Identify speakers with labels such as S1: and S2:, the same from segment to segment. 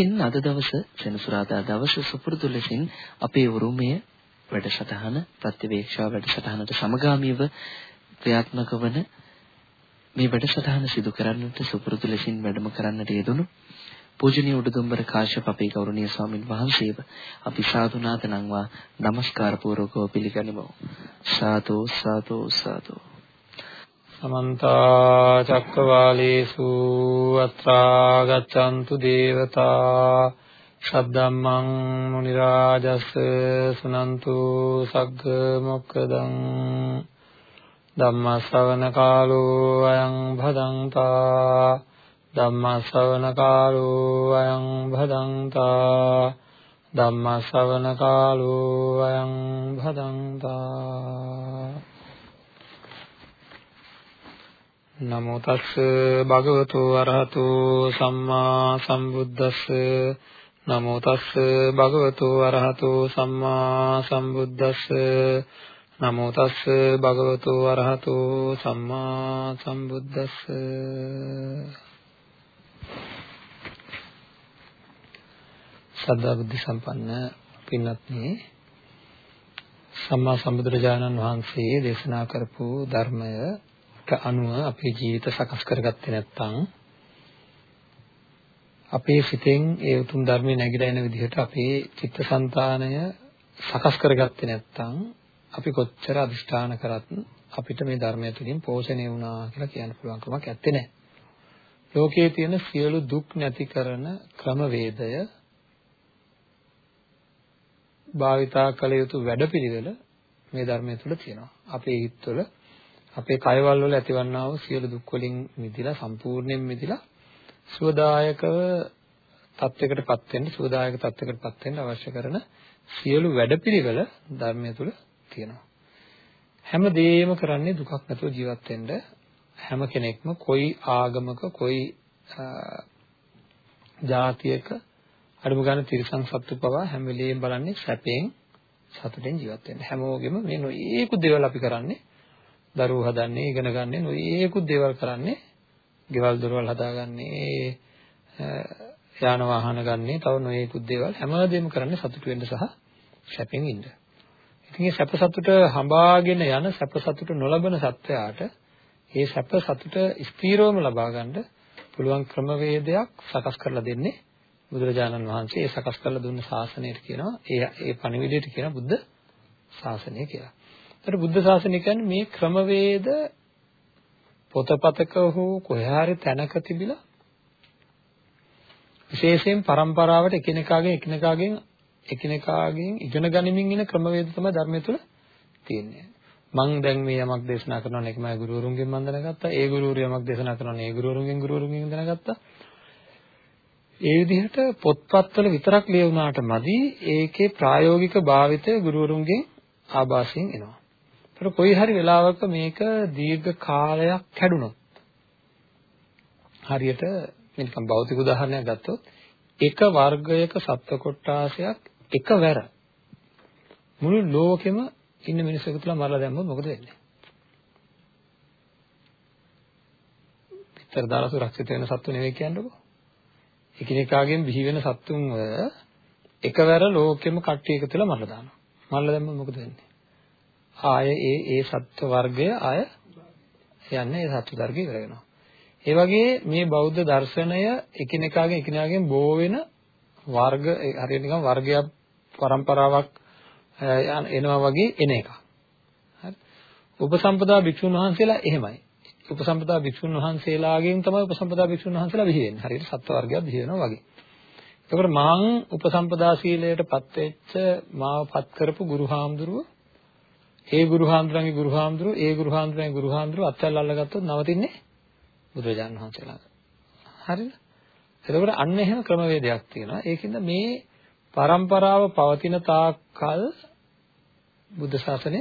S1: ඉතින් අද දවස සෙනසුරාදා දවස සුපුරුදු ලෙසින් අපේ උරුමය වැඩසටහන ප්‍රතිවේක්ෂා වැඩසටහනට සමගාමීව ක්‍රියාත්මක වන මේ වැඩසටහන සිදු කරන්නට සුපුරුදු ලෙසින් වැඩම කරන්නට යෙදුණු පූජනීය උඩුදුම්බර කාශ්‍යප අපේ ගෞරවනීය ස්වාමින් වහන්සේව අපි සාදුනාත නම්වා নমස්කාර පූර්වකව පිළිගනිමු. සාදු සාදු සාදු.
S2: සමන්ත චක්කවාලේසු අත්‍රා ගච්ඡන්තු දේවතා ශබ්දම්මං මුනි රාජස් සුනන්තු සග්ග මොක්කදං ධම්ම ශ්‍රවණ කාලෝ අයං භදංතා ධම්ම ශ්‍රවණ කාලෝ අයං භදංතා ධම්ම ශ්‍රවණ කාලෝ අයං භදංතා නමෝ තස්ස භගවතු අරහතු සම්මා සම්බුද්දස්ස. නමෝ තස්ස භගවතු අරහතු සම්මා සම්බුද්දස්ස. නමෝ තස්ස භගවතු අරහතු සම්මා සම්බුද්දස්ස. සද්ධා බුද්ධ සම්පන්න පින්වත්නි සම්මා සම්බුදුරජාණන් වහන්සේ දේශනා කරපු ධර්මය අනුව අපේ ජීවිත සකස් කරගත්තේ නැත්නම් අපේ සිතෙන් ඒ උතුම් ධර්මයේ නැగిලා එන විදිහට අපේ චිත්තසංතානය සකස් කරගත්තේ නැත්නම් අපි කොච්චර අදිෂ්ඨාන කරත් අපිට මේ ධර්මය තුළින් පෝෂණය වුණා කියලා කියන්න පුළුවන් කමක් නැත්තේ නෑ. ලෝකයේ තියෙන සියලු දුක් නැති කරන ක්‍රමවේදය භාවිතා කළ යුතු වැඩපිළිවෙල මේ ධර්මය තුළ තියෙනවා. අපේ හිත් තුළ අපේ කයවල වල ඇතිවන්නා වූ සියලු දුක් වලින් මිදලා සම්පූර්ණයෙන් මිදලා සුවදායකව තත්යකටපත් වෙන්න සුවදායක තත්යකටපත් වෙන්න අවශ්‍ය කරන සියලු වැඩපිළිවෙල ධර්මය තුල තියෙනවා. හැම දෙයක්ම කරන්නේ දුකක් නැතුව ජීවත් වෙන්න හැම කෙනෙක්ම කොයි ආගමක කොයි ජාතියක අඩුම ගන්න තිරසං සත්තු පවා හැම වෙලෙම බලන්නේ සැපෙන් සතුටෙන් ජීවත් වෙන්න. හැමෝගෙම මේ නොයේකුත් දේවල් අපි කරන්නේ දරුවෝ හදන්නේ ඉගෙන ගන්න නොයේකුත් දේවල් කරන්නේ ගෙවල් දොරවල් හදාගන්නේ යාන වාහන ගන්නේ තව නොයේකුත් දේවල් හැමදේම කරන්නේ සතුට වෙන්න සහ සැපෙන් ඉන්න. ඉතින් මේ සැප සතුට හඹාගෙන යන සැප සතුට නොලබන සත්වයාට මේ සැප සතුට ස්ථීරවම ලබා ගන්න පුළුවන් ක්‍රමවේදයක් සකස් කරලා දෙන්නේ බුදුරජාණන් වහන්සේ ඒ සකස් කරලා දුන්න ශාසනයට කියනවා ඒ ඒ පණිවිඩයට කියන බුද්ධ ශාසනය කියලා. ඒතර බුද්ධ ශාසනය කියන්නේ මේ ක්‍රමවේද පොතපතක හෝ කොහේ හරි තැනක තිබිලා විශේෂයෙන් પરම්පරාවට එකිනෙකාගෙන් එකිනෙකාගෙන් එකිනෙකාගෙන් ඉගෙන ගනිමින් ඉන ක්‍රමවේද තමයි ධර්මය තුල තියෙන්නේ. මං දැන් මේ යමක් දේශනා කරනවා නේ මගේ ගුරුවරුන්ගෙන් මම දැනගත්තා. ඒ ගුරුවරු යමක් දේශනා කරනවා නේ ඒ ගුරුවරුන්ගෙන් ගුරුවරුන්ගෙන් දැනගත්තා. ඒ විදිහට පොත්පත්වල විතරක් ලියුණාට මදි ඒකේ ප්‍රායෝගික භාවිතය ගුරුවරුන්ගෙන් ආభాසයෙන් එනවා. ඒතර කොයි හරි වෙලාවක මේක දීර්ඝ කාලයක් කැඩුනොත් හරියට නිකන් භෞතික උදාහරණයක් ගත්තොත් එක වර්ගයක සත්ව කොටාසයක් එකවර මුළු ලෝකෙම ඉන්න මිනිස්සු තුල මරලා දැම්මොත් මොකද වෙන්නේ? පිටර දාලා සුරක්ෂිත වෙන සත්තු නෙවෙයි කියන්නකෝ. එකිනෙකාගෙන් බිහි වෙන සත්තුන්ව එකවර ලෝකෙම කට්ටිය එකතුලා මරලා දානවා. මරලා දැම්මොත් මොකද වෙන්නේ? ආය ඒ ඒ සත්ව වර්ගය ආය යන්නේ ඒ සත්ව වර්ගය ඉවර වෙනවා. ඒ වගේ මේ බෞද්ධ දර්ශනය එකිනෙකාගෙන් එකිනෙකාගෙන් බෝ වෙන වර්ග හරියට නිකන් වර්ගයක් પરම්පරාවක් එනවා වගේ එන එක. හරි. උපසම්පදා භික්ෂුන් වහන්සේලා එහෙමයි. උපසම්පදා භික්ෂුන් වහන්සේලාගෙන් තමයි උපසම්පදා භික්ෂුන් වහන්සේලා බිහි වෙන්නේ. හරියට සත්ව වර්ගයක් බිහි වෙනවා වගේ. එතකොට මං උපසම්පදා සීලයට පත් වෙච්ච මාව පත් කරපු ගුරු හාමුදුරුවෝ ඒ ගුරුහාඳුරන්ගේ ගුරුහාඳුරු ඒ ගුරුහාඳුරන්ගේ ගුරුහාඳුරු අත්වල අල්ලගත්තොත් නවතින්නේ බුදුරජාණන් වහන්සේලා. හරිද? එතකොට අන්න එහෙම ක්‍රමවේදයක් තියෙනවා. ඒකින්ද මේ પરම්පරාව පවතින තාක්කල් බුද්ධ ශාසනය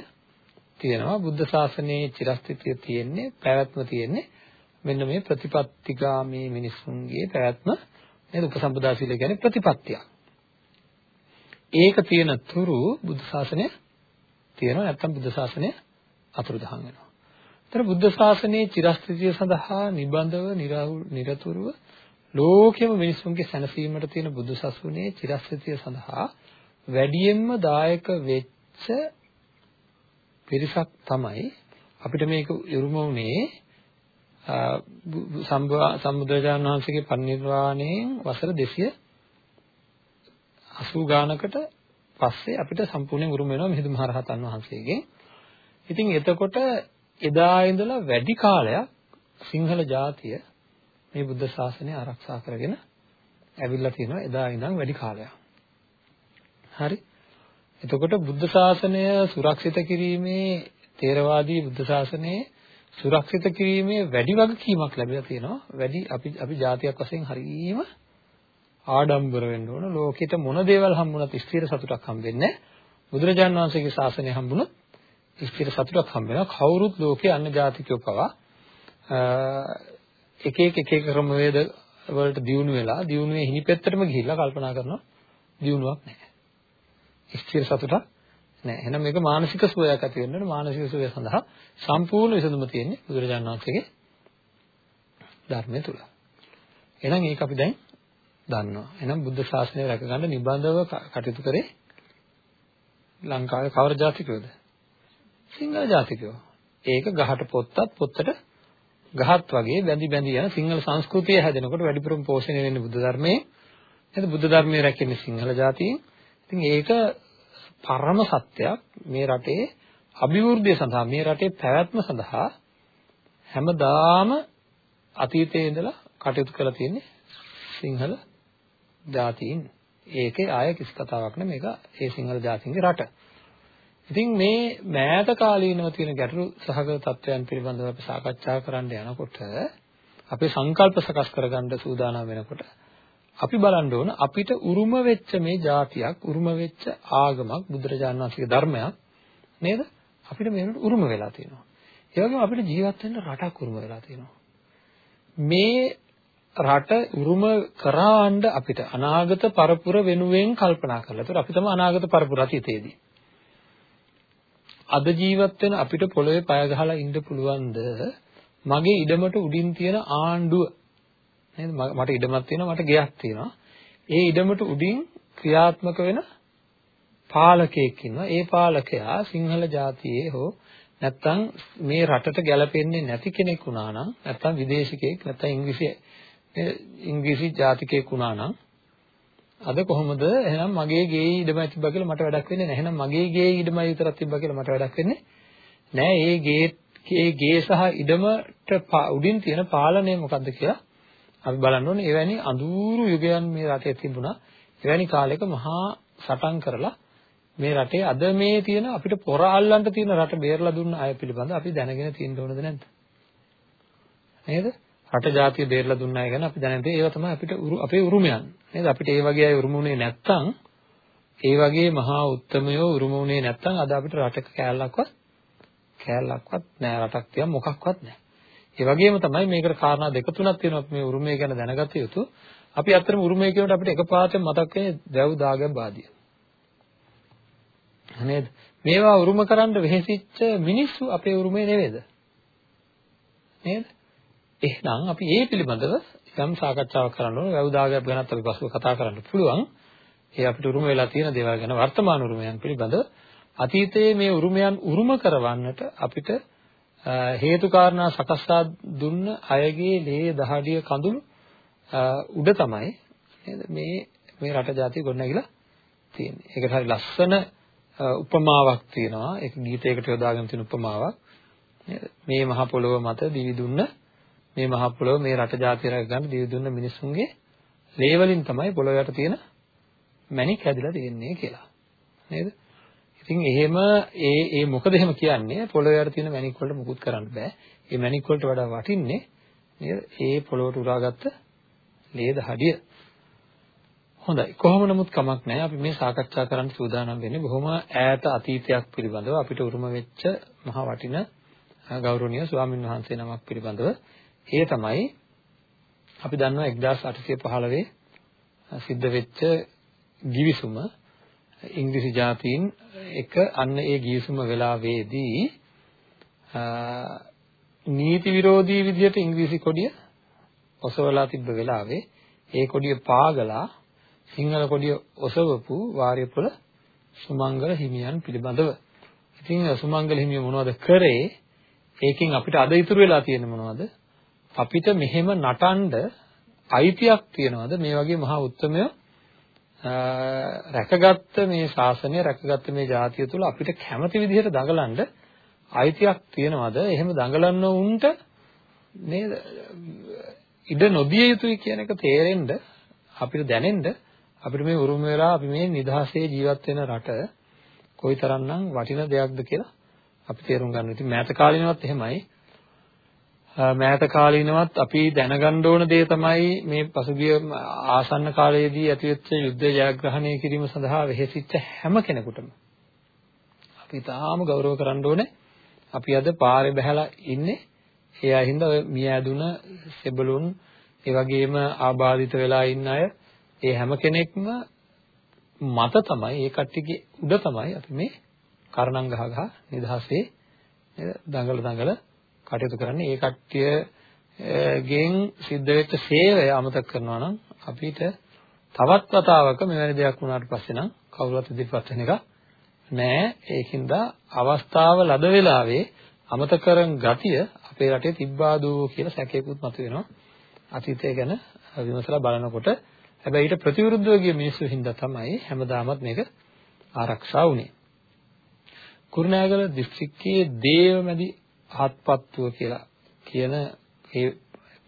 S2: තියෙනවා. බුද්ධ ශාසනයේ චිරස්ථිතිය තියෙන්නේ, පැවැත්ම තියෙන්නේ මෙන්න මේ ප්‍රතිපත්තිගාමී මිනිසුන්ගේ පැවැත්ම නේද? උපසම්පදා සීල කියන්නේ ප්‍රතිපත්තියක්. ඒක තියෙන තුරු බුද්ධ ශාසනය තියෙනවා නැත්නම් බුද්ධ ශාසනය අතුරුදහන් වෙනවා. ඒතර බුද්ධ ශාසනයේ චිරස්ථිතිය සඳහා නිබඳව නිරතුරුව ලෝකෙම මිනිසුන්ගේ සැනසීමට තියෙන බුදුසසුනේ චිරස්ථිතිය සඳහා වැඩියෙන්ම දායක වෙච්ච පිරිසක් තමයි අපිට මේක උරුම වුණේ සම්බුදුරජාණන් වහන්සේගේ පරිනිර්වාණයෙන් වසර 280 ගානකට පස්සේ අපිට සම්පූර්ණයෙන් උරුම වෙනවා මිහිඳු මහරහතන් වහන්සේගෙන්. ඉතින් එතකොට එදා ඉඳලා වැඩි කාලයක් සිංහල ජාතිය මේ බුද්ධ ශාසනය ආරක්ෂා කරගෙන ඇවිල්ලා තියෙනවා එදා ඉඳන් වැඩි කාලයක්. හරි. එතකොට බුද්ධ ශාසනය සුරක්ෂිත කිරීමේ තේරවාදී බුද්ධ ශාසනයේ සුරක්ෂිත කිරීමේ වැඩි වගකීමක් ලැබිලා තියෙනවා. වැඩි අපි අපි ජාතියක් වශයෙන් හරීම ආඩම්බර වෙන්න ඕන. ලෝකෙට මොන දේවල් හම්බුණත් ස්ථිර සතුටක් හම්බෙන්නේ බුදුරජාණන් වහන්සේගේ ශාසනය හම්බුණොත් ස්ථිර සතුටක් හම්බ වෙනවා. කවුරුත් ලෝකේ අන්‍ය ජාතිකයෝ පවා එක එක එක එක ක්‍රම වේද වලට දියුණු වෙලා දියුණුවේ හිණිපෙත්තටම ගිහිල්ලා කල්පනා කරනවා දියුණුවක් නැහැ. ස්ථිර සතුටක් නැහැ. එහෙනම් මේක මානසික සුවයක් ඇති වෙන්න මානසික සුවය සඳහා සම්පූර්ණ විසඳුම තියෙන්නේ බුදුරජාණන් වහන්සේගේ ධර්මය තුල. එහෙනම් ඒක අපි දැන් දන්නවා. එහෙනම් බුද්ධ ශාසනය රැකගන්න නිබඳව කටයුතු කරේ ලංකාවේ කවර ජාතිකයෝද? සිංහල ජාතිකයෝ. ඒක ගහට පොත්තත් පොත්තට ගහත් වගේ බැඳි බැඳි යන සිංහල සංස්කෘතිය හැදෙනකොට වැඩිපුරම පෝෂණය වෙන්නේ බුද්ධ ධර්මයේ. නේද? බුද්ධ ධර්මයේ රැකෙන්නේ සිංහල ජාතියෙන්. ඉතින් ඒක පරම සත්‍යයක් මේ රටේ අභිවෘද්ධිය සඳහා මේ රටේ පැවැත්ම සඳහා හැමදාම අතීතයේ ඉඳලා කටයුතු කරලා තියෙන්නේ සිංහල ජාතීන්. ඒකේ ආය කිසි කතාවක් නෑ මේක ඒ සිංහල ජාතීන්ගේ රට. ඉතින් මේ මෑත කාලීනව තියෙන ගැටලු සහගත තත්වයන් පිළිබඳව අපි සාකච්ඡා කරන්න යනකොට අපේ සංකල්ප සකස් කරගන්න සූදානම් වෙනකොට අපි බලන්න ඕන අපිට උරුම වෙච්ච මේ જાතියක් උරුම වෙච්ච ආගමක් බුදුරජාණන් වහන්සේගේ ධර්මයක් නේද අපිට මේකට උරුම වෙලා තියෙනවා ඒ වගේම අපිට ජීවත් වෙන්න රටක් උරුම වෙලා තියෙනවා මේ රට උරුම කරාන්න අපිට අනාගත පරපුර වෙනුවෙන් කල්පනා කරලා. ඒතර අපි තමයි අනාගත පරපුර අතීතයේදී. අද ජීවත් වෙන අපිට පොළවේ පය ගහලා ඉන්න පුළුවන්ද? මගේ ඉඩමට උඩින් තියෙන ආණ්ඩුව. නේද? මට ඉඩමක් තියෙනවා මට ගෙයක් තියෙනවා. ඒ ඉඩමට උඩින් ක්‍රියාත්මක වෙන පාලකයෙක් ඉන්නවා. ඒ පාලකයා සිංහල ජාතියේ හෝ නැත්තම් මේ රටට ගැලපෙන්නේ නැති කෙනෙක් වුණා නම් නැත්තම් විදේශිකයෙක් නැත්තම් ඉංග්‍රීසි ඉංග්‍රීසි ජාතිකයෙක් වුණා නම් අද කොහොමද එහෙනම් මගේ ගේ ඉඩමයි තිබ්බා කියලා මට වැඩක් වෙන්නේ නැහැ. එහෙනම් මගේ ගේ ඉඩමයි විතරක් තිබ්බා කියලා මට වැඩක් වෙන්නේ නැහැ. ඒ ගේ ඒ ගේ සහ ඉඩමට උඩින් තියෙන පාලනය මොකද්ද කියලා අපි බලන්න ඕනේ. එවැනි අඳුරු යුගයන් මේ රටේ තිබුණා. එවැනි කාලයක මහා සටන් කරලා මේ රටේ අද මේ තියෙන අපිට පොර අල්ලන්න තියෙන රට බේරලා දුන්න අය පිළිබඳ අපි දැනගෙන තියෙන්න ඕනද නැද්ද? නේද? රට ජාතිය බේරලා දුන්න අය ගැන අපි දැනන්නේ ඒවා තමයි අපිට අපේ උරුමයන්. නේද? අපිට ඒ වගේ අය උරුමුනේ නැත්තම් ඒ වගේ මහා උත්තමයෝ උරුමුනේ නැත්තම් අද අපිට රටක කෑල්ලක්වත් කෑල්ලක්වත් නෑ රටක් තියන් මොකක්වත් නෑ. ඒ වගේම තමයි මේකට කාරණා දෙක තුනක් තියෙනවා මේ උරුමය ගැන දැනගත යුතු. අපි අත්‍තරම උරුමය කියනකොට අපිට එකපාරටම මතක් වෙන්නේ දැව් දාගැබ් ආදිය. නේද? මේවා උරුම කරන්න වෙහෙසිච්ච මිනිස්සු අපේ උරුමේ නෙවෙයිද? නේද? එහෙනම් අපි ඒ පිළිබඳව යම් සාකච්ඡාවක් කරන්න ඕනේ. වැව් දාගයක් ගැනත් අපි පසුව කතා කරන්න පුළුවන්. ඒ අපිට උරුම වෙලා තියෙන දේවල් ගැන වර්තමාන උරුමයන් පිළිබඳව අතීතයේ මේ උරුමයන් උරුම කරවන්නට අපිට හේතු කාරණා සකස්සා දුන්න අයගේ ලේ දහඩිය කඳුළු උඩ තමයි නේද මේ මේ රට ජාතිය ගොඩනැගිලා තියෙන්නේ. ඒකට හරි ලස්සන උපමාවක් තියෙනවා. ඒක ගීතයකට යොදාගෙන තියෙන උපමාවක්. නේද? මේ මහ පොළොව මත දිවි දුන්න මේ මහ පොළොව මේ රට ජාතිය රැක ගන්න දිවි දුන්න මිනිසුන්ගේ ලේ වලින් තමයි පොළොව යට තියෙන මැණික් හැදිලා තියෙන්නේ කියලා. නේද? ඉතින් එහෙම ඒ ඒ මොකද එහෙම කියන්නේ පොළොව යට තියෙන මැණික් වලට මුකුත් කරන්න බෑ. මේ මැණික් වලට වඩා වටින්නේ නේද? ඒ පොළොවට උරාගත්ත ලේ දහඩිය. හොඳයි. කොහොම නමුත් කමක් නැහැ. අපි මේ සාකච්ඡා කරන්න සූදානම් වෙන්නේ බොහොම ඈත අතීතයක් පිළිබඳව අපිට උරුම වෙච්ච මහ වටින ගෞරවනීය ස්වාමින් වහන්සේ නමක් පිළිබඳව ඒ තමයි අපි දන්නවා 1815 සිද්ධ වෙච්ච givisuma ඉංග්‍රීසි ජාතීන් එක අන්න ඒ givisum වෙලාවේදී නීති විරෝධී විදියට ඉංග්‍රීසි කොඩිය ඔසවලා තිබ්බ වෙලාවේ ඒ කොඩිය පාගලා සිංහල කොඩිය ඔසවපු වාරියපොළ සුමංගල හිමියන් පිළිබඳව. ඉතින් සුමංගල හිමිය මොනවද කරේ? ඒකෙන් අපිට අද ඉතුරු වෙලා තියෙන්නේ මොනවද? අපිට මෙහෙම නටන්න අයිතියක් තියනවාද මේ වගේ මහා උත්මය රැකගත්ත මේ ශාසනය රැකගත්ත මේ ජාතිය තුළ අපිට කැමති විදිහට දඟලන්න අයිතියක් තියනවාද එහෙම දඟලන්න උන්ට නේද ඉඩ නොදිය යුතුයි කියන එක තේරෙන්න අපිට දැනෙන්න අපිට මේ උරුම වෙලා අපි මේ නිදහසේ ජීවත් වෙන රට කොයිතරම්නම් වටින දෙයක්ද කියලා අපි තේරුම් ගන්න. ඉතින් මෑත කාලිනවත් එහෙමයි. මෑත කාලිනවත් අපි දැනගන්න ඕන දේ තමයි මේ පසුගිය ආසන්න කාලයේදී ඇතිවෙච්ච යුද්ධ ජයග්‍රහණය කිරීම සඳහා වෙහෙසිච්ච හැම කෙනෙකුටම. අපි තාම ගෞරව කරන්න ඕනේ. අපි අද පාරේ බහැලා ඉන්නේ. ඒ අහින්ද ඔය මිය ඇදුන සෙබළුන් ඒ වගේම ආබාධිත වෙලා ඉන්න අය ඒ හැම කෙනෙක්ම මත තමයි ඒ කට්ටියගේ උඩ තමයි අපි මේ කරණම් ගහ ගහ නිදහසේ දඟල දඟල කටයුතු කරන්නේ. ඒ කට්ටියගෙන් සිද්ධ වෙච්ච සේවය අමතක කරනවා නම් අපිට තවත් වතාවක මෙවැනි දෙයක් වුණාට පස්සේ නම් කවුරුත් ඉදිරිපත් වෙන එක නෑ. ඒකින්ද අවස්ථාව ලද වෙලාවේ අමතක කරන ගතිය අපේ රටේ තිබ්බාදෝ කියලා සැකයකුත් මතුවෙනවා. අතීතය ගැන විමසලා බලනකොට හැබැයි ඊට ප්‍රතිවිරුද්ධව ගිය මිනිස්සු හින්දා තමයි හැමදාමත් මේක ආරක්ෂා වුනේ කුරුණෑගල දිස්ත්‍රික්කයේ දේවමැදි හත්පත්තුව කියලා කියන ඒ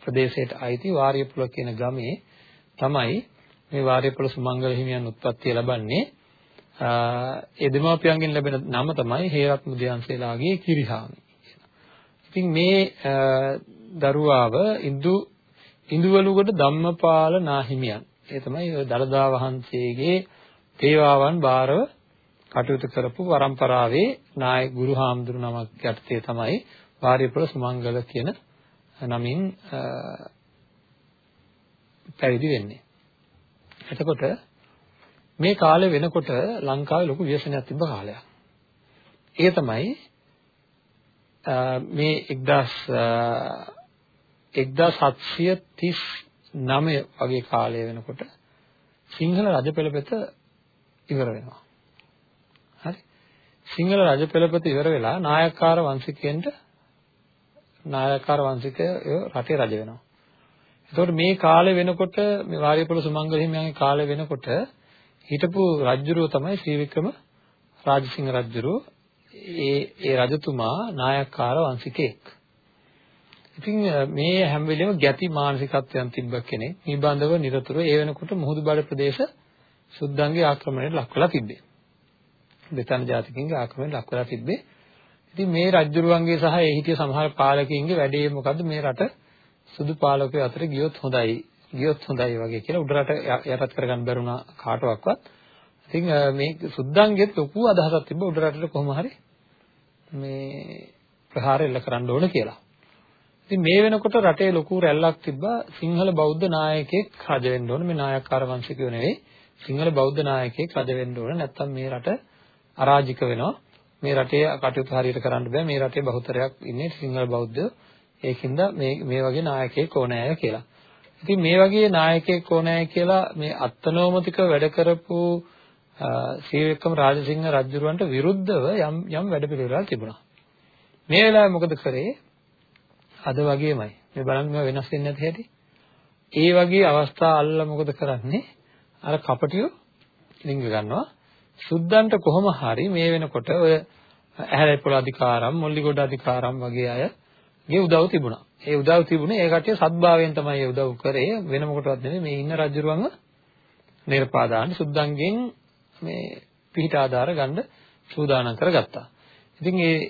S2: ප්‍රදේශයට අයිති වාරියපුල කියන ගමේ තමයි මේ වාරියපුල සුමංගල හිමියන් උත්පත්ති ලැබන්නේ. ඒ දෙමාපියන්ගෙන් ලැබෙන නම තමයි හේරත් මුදියන්සේලාගේ කිරිහාමි ඉතින් මේ දරුවාව ඉන්දු ඉන්දුවලුගොඩ ධම්මපාල නාහිමියන් ඒ තමයි දලදා වහන්සේගේ තේවාවන් බාරව කටයුතු කරපු පරම්පරාවේ නායක ගුරු හාමුදුරු නමක් යටතේ තමයි වාරිපුර සුමංගල කියන නමින් පැවිදි වෙන්නේ. එතකොට මේ කාලේ වෙනකොට ලංකාවේ ලොකු ව්‍යසනයක් තිබ්බ කාලයක්. ඒ තමයි මේ 1739 වගේ කාලය වෙනකොට සිංහල රජ පෙළපෙත ඉවර වෙනවා. සිංහල රජ පෙළපත ඉවර වෙලා නායක්කාර වංශිකයන්ට නායක්කාර වංශිකය රටේ රජ වෙනවා. එතකොට මේ කාලේ වෙනකොට මේ වාරියපොළ සුමංගල හිමියන්ගේ කාලේ වෙනකොට හිටපු රජුරුව තමයි ශ්‍රී වික්‍රම රාජසිංහ රජුරුව. ඒ ඒ රජතුමා නායක්කාර වංශිකයෙක්. ඉතින් මේ හැම වෙලෙම ගැති මානසිකත්වයන් තිබ්බ කෙනෙක්. නිබඳව නිරතුරුව ඒ වෙනකොට මුහුදු බඩ ප්‍රදේශ සුද්දන්ගේ ආක්‍රමණයට ලක් වෙලා තිබ්බේ. දෙතන ජාතිකින්ගේ ආක්‍රමණයට ලක් වෙලා තිබ්බේ. ඉතින් මේ රජුරුවන්ගේ සහ ඒ හිටිය සමහර පාලකයින්ගේ වැඩේ මොකද්ද මේ රට සුදු පාලකයෝ අතර ගියොත් හොඳයි ගියොත් හොඳයි වගේ කියලා උඩරට යටත් කරගන්න බැරුණා කාටවත්. ඉතින් මේ සුද්දන්ගෙත් ලොකු අදහසක් තිබ්බ උඩරටට කොහොම හරි මේ ප්‍රහාර එල්ල කරන්න ඕන කියලා. ඉතින් මේ වෙනකොට රටේ ලොකු රැල්ලක් තිබ්බා සිංහල බෞද්ධ නායකයෙක් රජ වෙන්න ඕන මේ නායකකාර වංශිකයෝ නෙවෙයි සිංහල බෞද්ධ නායකයෙක් රජ වෙන්න ඕන නැත්නම් මේ රට අරාජික වෙනවා. මේ රටේ කටයුතු හරියට කරන්න බෑ. මේ රටේ බහුතරයක් ඉන්නේ සිංහල බෞද්ධයෝ. ඒකින්ද මේ මේ වගේ නායකයෙක් ඕනෑය කියලා. ඉතින් මේ වගේ නායකයෙක් ඕනෑය කියලා මේ අත්නෝමතික වැඩ කරපු ශ්‍රීවික්‍රම රාජසිංහ රජුරවන්ට විරුද්ධව යම් යම් වැඩ පිළිවෙලක් තිබුණා. මේ වෙලාවේ මොකද කරේ? අද වගේමයි. මේ බලන්න මේ වෙනස් වෙන්නේ නැති හැටි. ඒ වගේ අවස්ථා අල්ල මොකද කරන්නේ? අර කපටියෝ ලිංග ගන්නවා. සුද්දන්ට කොහොම හරි මේ වෙනකොට ඔය ඇහැලේපොළ අධිකාරම්, මොල්ලිගොඩ අධිකාරම් වගේ අයගේ උදව් තිබුණා. ඒ උදව් තිබුණේ ඒ කට්ටිය සත්භාවයෙන් තමයි ඒ උදව් කරේ වෙන මොකටවත් නෙමෙයි මේ ඉන්න රජුරුවන්ව නිර්පාදාන සුද්දන්ගෙන් මේ පිහිට ආධාර ගන්න සූදානම් කරගත්තා. ඉතින් ඒ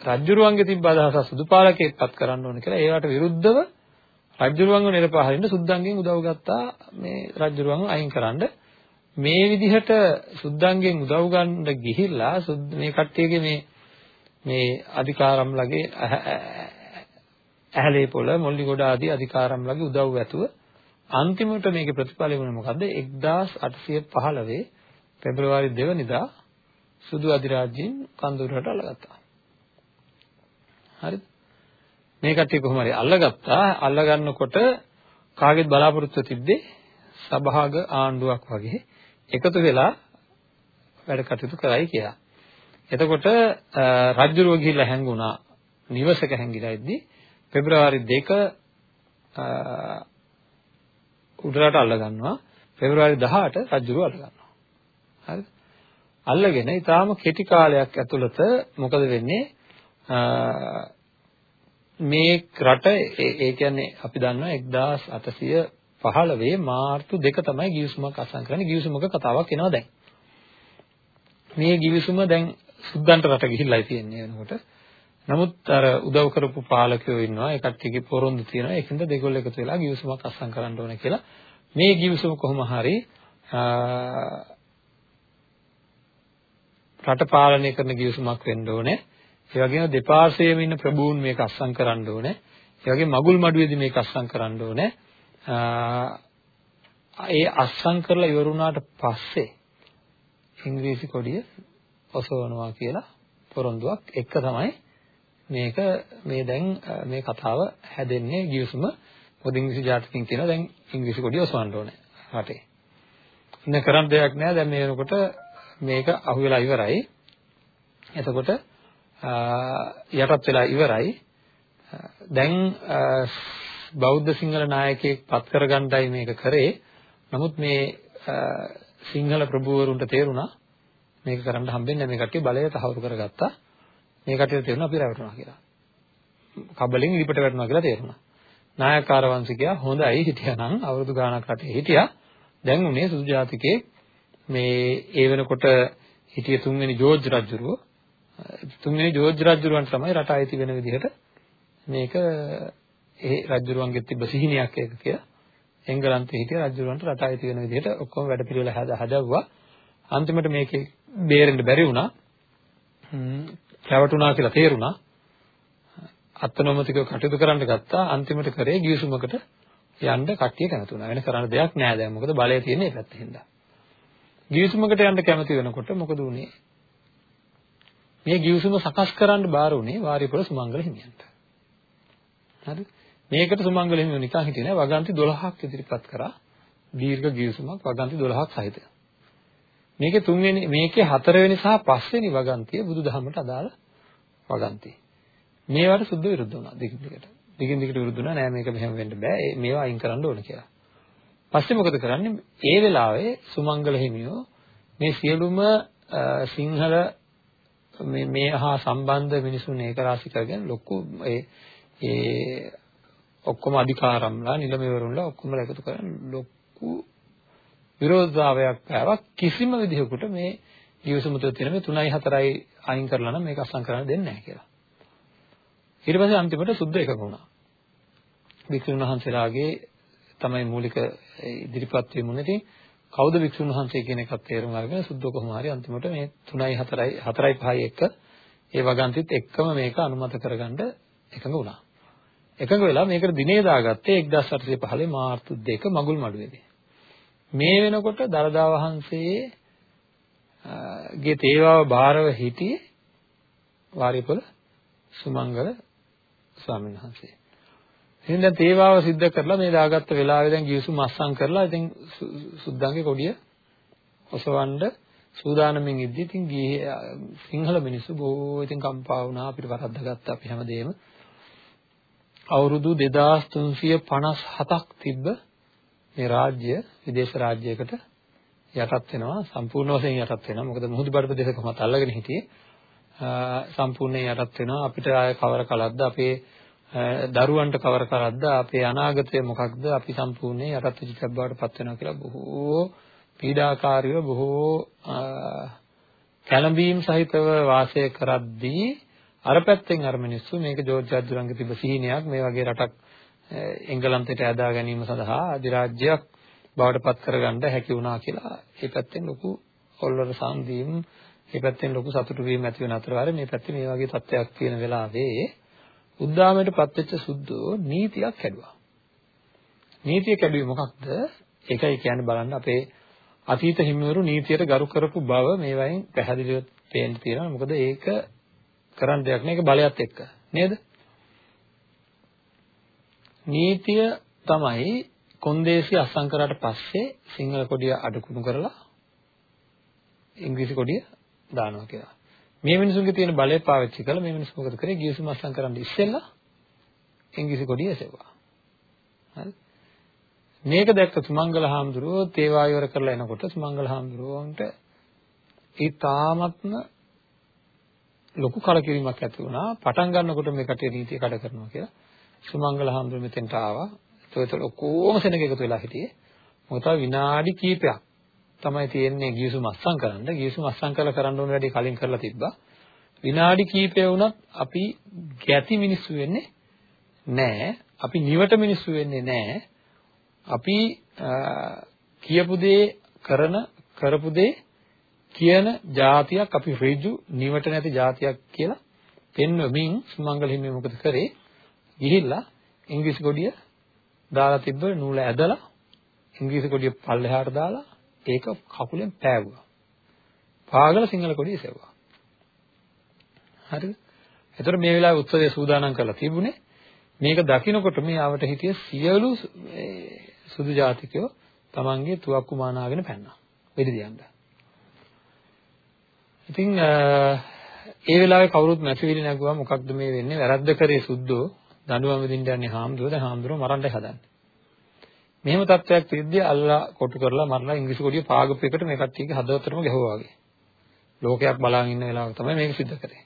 S2: රජුරුවන්ගේ තිබ්බ අදහස සුදු පාලකයෙක්පත් කරන්න ඕන කියලා ඒවට විරුද්ධව රජුරුවන්ව නිර්පාහරින්න සුද්දන්ගෙන් උදව් ගත්තා මේ රජුරුවන්ව අයින් කරන්න. මේ විදිහට සුද්දන්ගෙන් උදව් ගන්න ගිහිල්ලා මේ කට්ටියගේ මේ මේ අධිකාරම්ලගේ ඇහැලේ පොළ මොල්ලිගොඩ ආදී අධිකාරම්ලගේ උදව් ඇතුව අන්තිමට මේකේ ප්‍රතිඵලය වුණේ මොකද්ද 1815 පෙබරවාරි 2 වෙනිදා සුදු අධිරාජ්‍යයෙන් කන්දුරට අල්ලගත්තා. හරිද? මේ කට්ටිය කොහොම හරි අල්ලගත්තා. අල්ලගන්නකොට කාගෙත් බලාපොරොත්තු තිබ්බේ සභාග ආණ්ඩුවක් වගේ එකතු වෙලා වැඩ කටයුතු කරයි කියලා. එතකොට රජුරුව ගිහිල්ලා හැංගුණා නිවසක හැංගිලා ඉද්දි පෙබරවාරි 2 උඩරට අල්ල ගන්නවා පෙබරවාරි 18 රජුරුව අල්ල ගන්නවා. හරිද? අල්ලගෙන ඊටාම කෙටි කාලයක් ඇතුළත මොකද වෙන්නේ? මේ රට ඒ කියන්නේ අපි දන්නවා 1815 මාර්තු 2 තමයි ගිවිසුමක් අසං කරන්නේ ගිවිසුමක කතාවක් එනවා දැන්. මේ ගිවිසුම දැන් සුද්දන්ට රට ගිහිල්ලායි තියෙන්නේ වෙනකොට. නමුත් අර උදව් කරපු පාලකයෝ ඉන්නවා ඒ කට්ටියගේ පොරොන්දු තියෙනවා ඒකින්ද දෙගොල්ලෝ එකතු වෙලා ගිවිසුමක් අසං කරන්න ඕන කියලා මේ ගිවිසුම කොහොම හරි රට පාලනය කරන ගිවිසුමක් වෙන්න ඕනේ ඒ වගේම දෙපාර්ශ්වයේම ඉන්න ප්‍රභූන් මේක අස්සම් කරන්න ඕනේ. ඒ වගේම මගුල් මඩුවේදී මේක අස්සම් කරන්න ඕනේ. ඒ අස්සම් කරලා ඉවර වුණාට පස්සේ ඉංග්‍රීසි කොඩිය ඔසවනවා කියලා පොරොන්දුවක් එක තමයි මේක මේ දැන් මේ කතාව හැදෙන්නේ ගිවිසුම මොකද ඉංග්‍රීසි ජාතිකින් කියනවා දැන් ඉංග්‍රීසි කොඩිය ඔසවන්න ඕනේ රටේ. ඉන්න කරන්න දෙයක් නැහැ දැන් මේ වෙනකොට මේක අහුවෙලා ඉවරයි. එතකොට යටත් වෙලා ඉවරයි. දැන් බෞද්ධ සිංහල නායකයෙක් පත් කරගන්නයි මේක කරේ. නමුත් මේ සිංහල ප්‍රභූවරුන්ට තේරුණා මේක කරන්න හම්බෙන්නේ මේ කට්ටිය බලය තහවුරු කරගත්තා. මේ කට්ටියට තේරුණා අපි රැවටුණා කියලා. කබලෙන් ඉලිපට වැටුණා කියලා තේරුණා. නායකාර වංශිකයා හොඳයි හිටියානම් අවුරුදු ගාණක් රටේ හිටියා. දැන් උනේ සුදු ජාතිකේ මේ ඒ වෙනකොට හිටිය තුන්වෙනි ජෝර්ජ් රජුරුව තුන්වෙනි ජෝර්ජ් රජුරුවන්ට තමයි රට අයිති වෙන විදිහට මේක ඒ රජුරුවන්ගෙත් තිබ්බ සිහිනයක් ඒක කියලා එංගලන්තේ හිටිය රජුරුවන්ට රට අයිති වෙන විදිහට ඔක්කොම වැඩ පිළිවෙල හදවුවා. අන්තිමට මේකේ බේරෙන්න බැරි වුණා. රැවටුණා කියලා තේරුණා. අත්නොමතිකව කටයුතු කරන්න ගත්තා. අන්තිමට කරේ ගිවිසුමකට යන්න කට්ටිය කැමති වුණා. වෙන කරන්න දෙයක් නෑ. දැන් මොකද බලය තියෙන්නේ ඒ පැත්තේ හින්දා. ගිවිසුමකට යන්න කැමති වෙනකොට මොකද වුනේ මේ ගිවිසුම සකස් කරන්න බාර වුණේ වාරිපුර සුමංගල හිමියන්ට. හරිද? මේකට සුමංගල හිමියෝ නිකන් හිටියේ නෑ වගන්ති 12ක් ඉදිරිපත් කරා දීර්ඝ ගිවිසුමක් වගන්ති 12ක් සහිත. මේකේ තුන්වෙනි මේකේ හතරවෙනි සහ පස්වෙනි වගන්තිය බුදුදහමට අදාළ වගන්ති. මේවට සුද්ධ විරුද්ධ වුණා දිගින් දිගට. දිගින් දිගට විරුද්ධ වුණා නෑ මේක මෙහෙම වෙන්න බෑ මේවා අයින් කරන්න ඕන කියලා. පස්සේ මොකද කරන්නේ? ඒ වෙලාවේ සුමංගල හිමියෝ මේ සියලුම සිංහල මේ මේ හා සම්බන්ධ මිනිසුන් ඒක රාශි කරගෙන ලොකු ඒ ඒ ඔක්කොම අධිකාරම්ලා නිලමෙවරුන්ලා ඔක්කොම එකතු කරන් ලොකු විරෝධතාවයක් ආවක් කිසිම විදිහකට මේ ගිවිසුම තුළ තියෙන මේ 3යි 4යි අයින් කරලා නම් මේක අස්සම් කරන්න දෙන්නේ නැහැ කියලා. ඊට පස්සේ අන්තිමට සුද්ධ එකක වුණා. වික්ෂුන් වහන්සේලාගේ තමයි මූලික ඉදිරිපත් වීමුනේ. ඉතින් කවුද වික්ෂුන් වහන්සේ කියන එකත් තේරුම් අරගෙන සුද්ධ කොහොම හරි අන්තිමට මේ 3යි 4යි 4යි 5යි එක ඒ වගන්තිත් එක්කම මේක අනුමත කරගන්න එකඟ වුණා. එකඟ වෙලා මේකට දිනේ දාගත්තේ 1815 මාර්තු 2 මගුල් මඩුවේදී. මේ වෙනකොට දරදා වහන්සේ ගේ තේවාව බාරව හිටියේ වාරිපොළ සුමංගල ස්වාමීන් වහන්සේ. එහෙනම් දැන් තේවාව සිද්ධ කරලා මේ දාගත්ත වෙලාවේ දැන් ගිවිසුම අස්සම් කරලා ඉතින් සුද්දන්ගේ කොඩිය ඔසවන්න සූදානම්ෙන් ඉද්දි ඉතින් සිංහල මිනිස්සු බොහෝ ඉතින් කම්පා වුණා අපිට වරද්දාගත්ත අපි හැමදේම අවුරුදු 2357ක් තිබ්බ මේ රාජ්‍ය විදේශ රාජ්‍යයකට යටත් වෙනවා සම්පූර්ණ වශයෙන් යටත් වෙනවා. මොකද මුහුදු බඩ ප්‍රදේශකමත් අල්ලගෙන හිටියේ. සම්පූර්ණයෙන් යටත් වෙනවා. අපිට ආය කවර කලක්ද? අපේ දරුවන්ට කවර කරද්ද අපේ අනාගතය මොකක්ද? අපි සම්පූර්ණයෙන් යටත් වෙච්ච බවට පත් වෙනවා කියලා බොහෝ පීඩාකාරීව බොහෝ කැළඹීම් සහිතව වාසය කරද්දී අර පැත්තෙන් අර මිනිස්සු මේක ජෝර්ජ් අද්දුරන්ගේ තිබ්බ සිහිනයක් මේ වගේ රටක් එංගලන්තයට ඇදා ගැනීම සඳහා අධිරාජ්‍යයක් බවට පත් කරගන්න හැකි වුණා කියලා ඒ පැත්තෙන් ලොකු ඔල්වර සම්දීම් ඒ පැත්තෙන් ලොකු සතුටු වීම ඇති වෙන අතර මේ පැත්තේ මේ වගේ තත්ත්වයක් තියෙන වෙලාවේ උද්දාමයට පත්වෙච්ච සුද්ධෝ නීතියක් කැඩුවා. නීතිය කැඩුවේ මොකක්ද? ඒකයි කියන්නේ බලන්න අපේ අතීත හිමිවරු නීතියට ගරු කරපු බව මේ වයින් පැහැදිලිව පේන්න තියෙනවා. මොකද ඒක කරන්න දෙයක් නෑ ඒක බලයත් එක්ක. නේද? නීතිය තමයි කොන්දේසි අස්සම් කරාට පස්සේ සිංහල කොඩිය අඩකුණු කරලා ඉංග්‍රීසි කොඩිය දානවා කියලා. මේ මිනිසුන්ගේ තියෙන බලය පාවිච්චි කරලා මේ මිනිස්සු මොකද කරේ? ගියසුම අස්සම් කරන්න ඉස්සෙල්ලා ඉංග්‍රීසි කොඩිය එසෙව්වා. හරි? මේක දැක්ක සුමංගල හාමුදුරුවෝ තේවා ඉවර කරලා එනකොට සුමංගල හාමුදුරුවන්ට ඒ තාමත්ම ලොකු කලකිරීමක් ඇති වුණා. පටන් ගන්නකොට මේ කටිය නීතිය කඩ කරනවා කියලා. සුමංගල හාමුදුරුවෝ මෙතෙන්ට ආවා. ඒතකොට ඔක්කොම සෙනග එකතු වෙලා හිටියේ. මොකද විනාඩි කීපයක් තමයි තියෙන්නේ ගිවිසුම අස්සම් කරන්න. ගිවිසුම අස්සම් කරලා කරන්න ඕන වැඩේ කලින් කරලා තිබ්බා. විනාඩි කීපය වුණත් අපි ගැති මිනිස්සු වෙන්නේ නැහැ. අපි නිවට මිනිස්සු වෙන්නේ නැහැ. අපි කියපු දේ කරන කරපු දේ කියන જાතියක් අපි ඍජු නිවට නැති જાතියක් කියලා පෙන්වමින් සුමංගල හිමිය මොකද කරේ? ගිහිල්ලා ඉංග්‍රීසි ගොඩිය දාලා තිබ්බ නූල ඇදලා ඉංග්‍රීසි කොඩිය පල්ලෙහාට දාලා ඒක කකුලෙන් පෑගුවා. පාගල සිංහල කොඩිය සෙව්වා. හරිද? එතකොට මේ වෙලාවේ උත්සවය සූදානම් කරලා තිබුණේ මේක දකින්නකොට මේ ආවට හිටිය සියලු සුදු ජාතිකයෝ තමන්ගේ තුවක්කු මානාගෙන පැන්නා. වෙඩි දියන්න. ඉතින් ඒ වෙලාවේ කවුරුත් මැසිවිලි නැගුවා මොකක්ද මේ වෙන්නේ? වැරද්ද කරේ සුද්ධෝ දඬුවම් විඳින්න යන්නේ හාමුදුරුවෝ දැන් හාමුදුරුවෝ මරන්නයි හදන්නේ. මෙහෙම තත්ත්වයක් තියද්දී අල්ලා කොටු කරලා මරලා ඉංග්‍රීසි කොඩිය පාගපු එකට මේ කට්ටියගේ හදවතටම ගැහුවා වගේ. ලෝකයක් බලාගෙන ඉන්න වෙලාවක තමයි මේක සිද්ධ කරේ.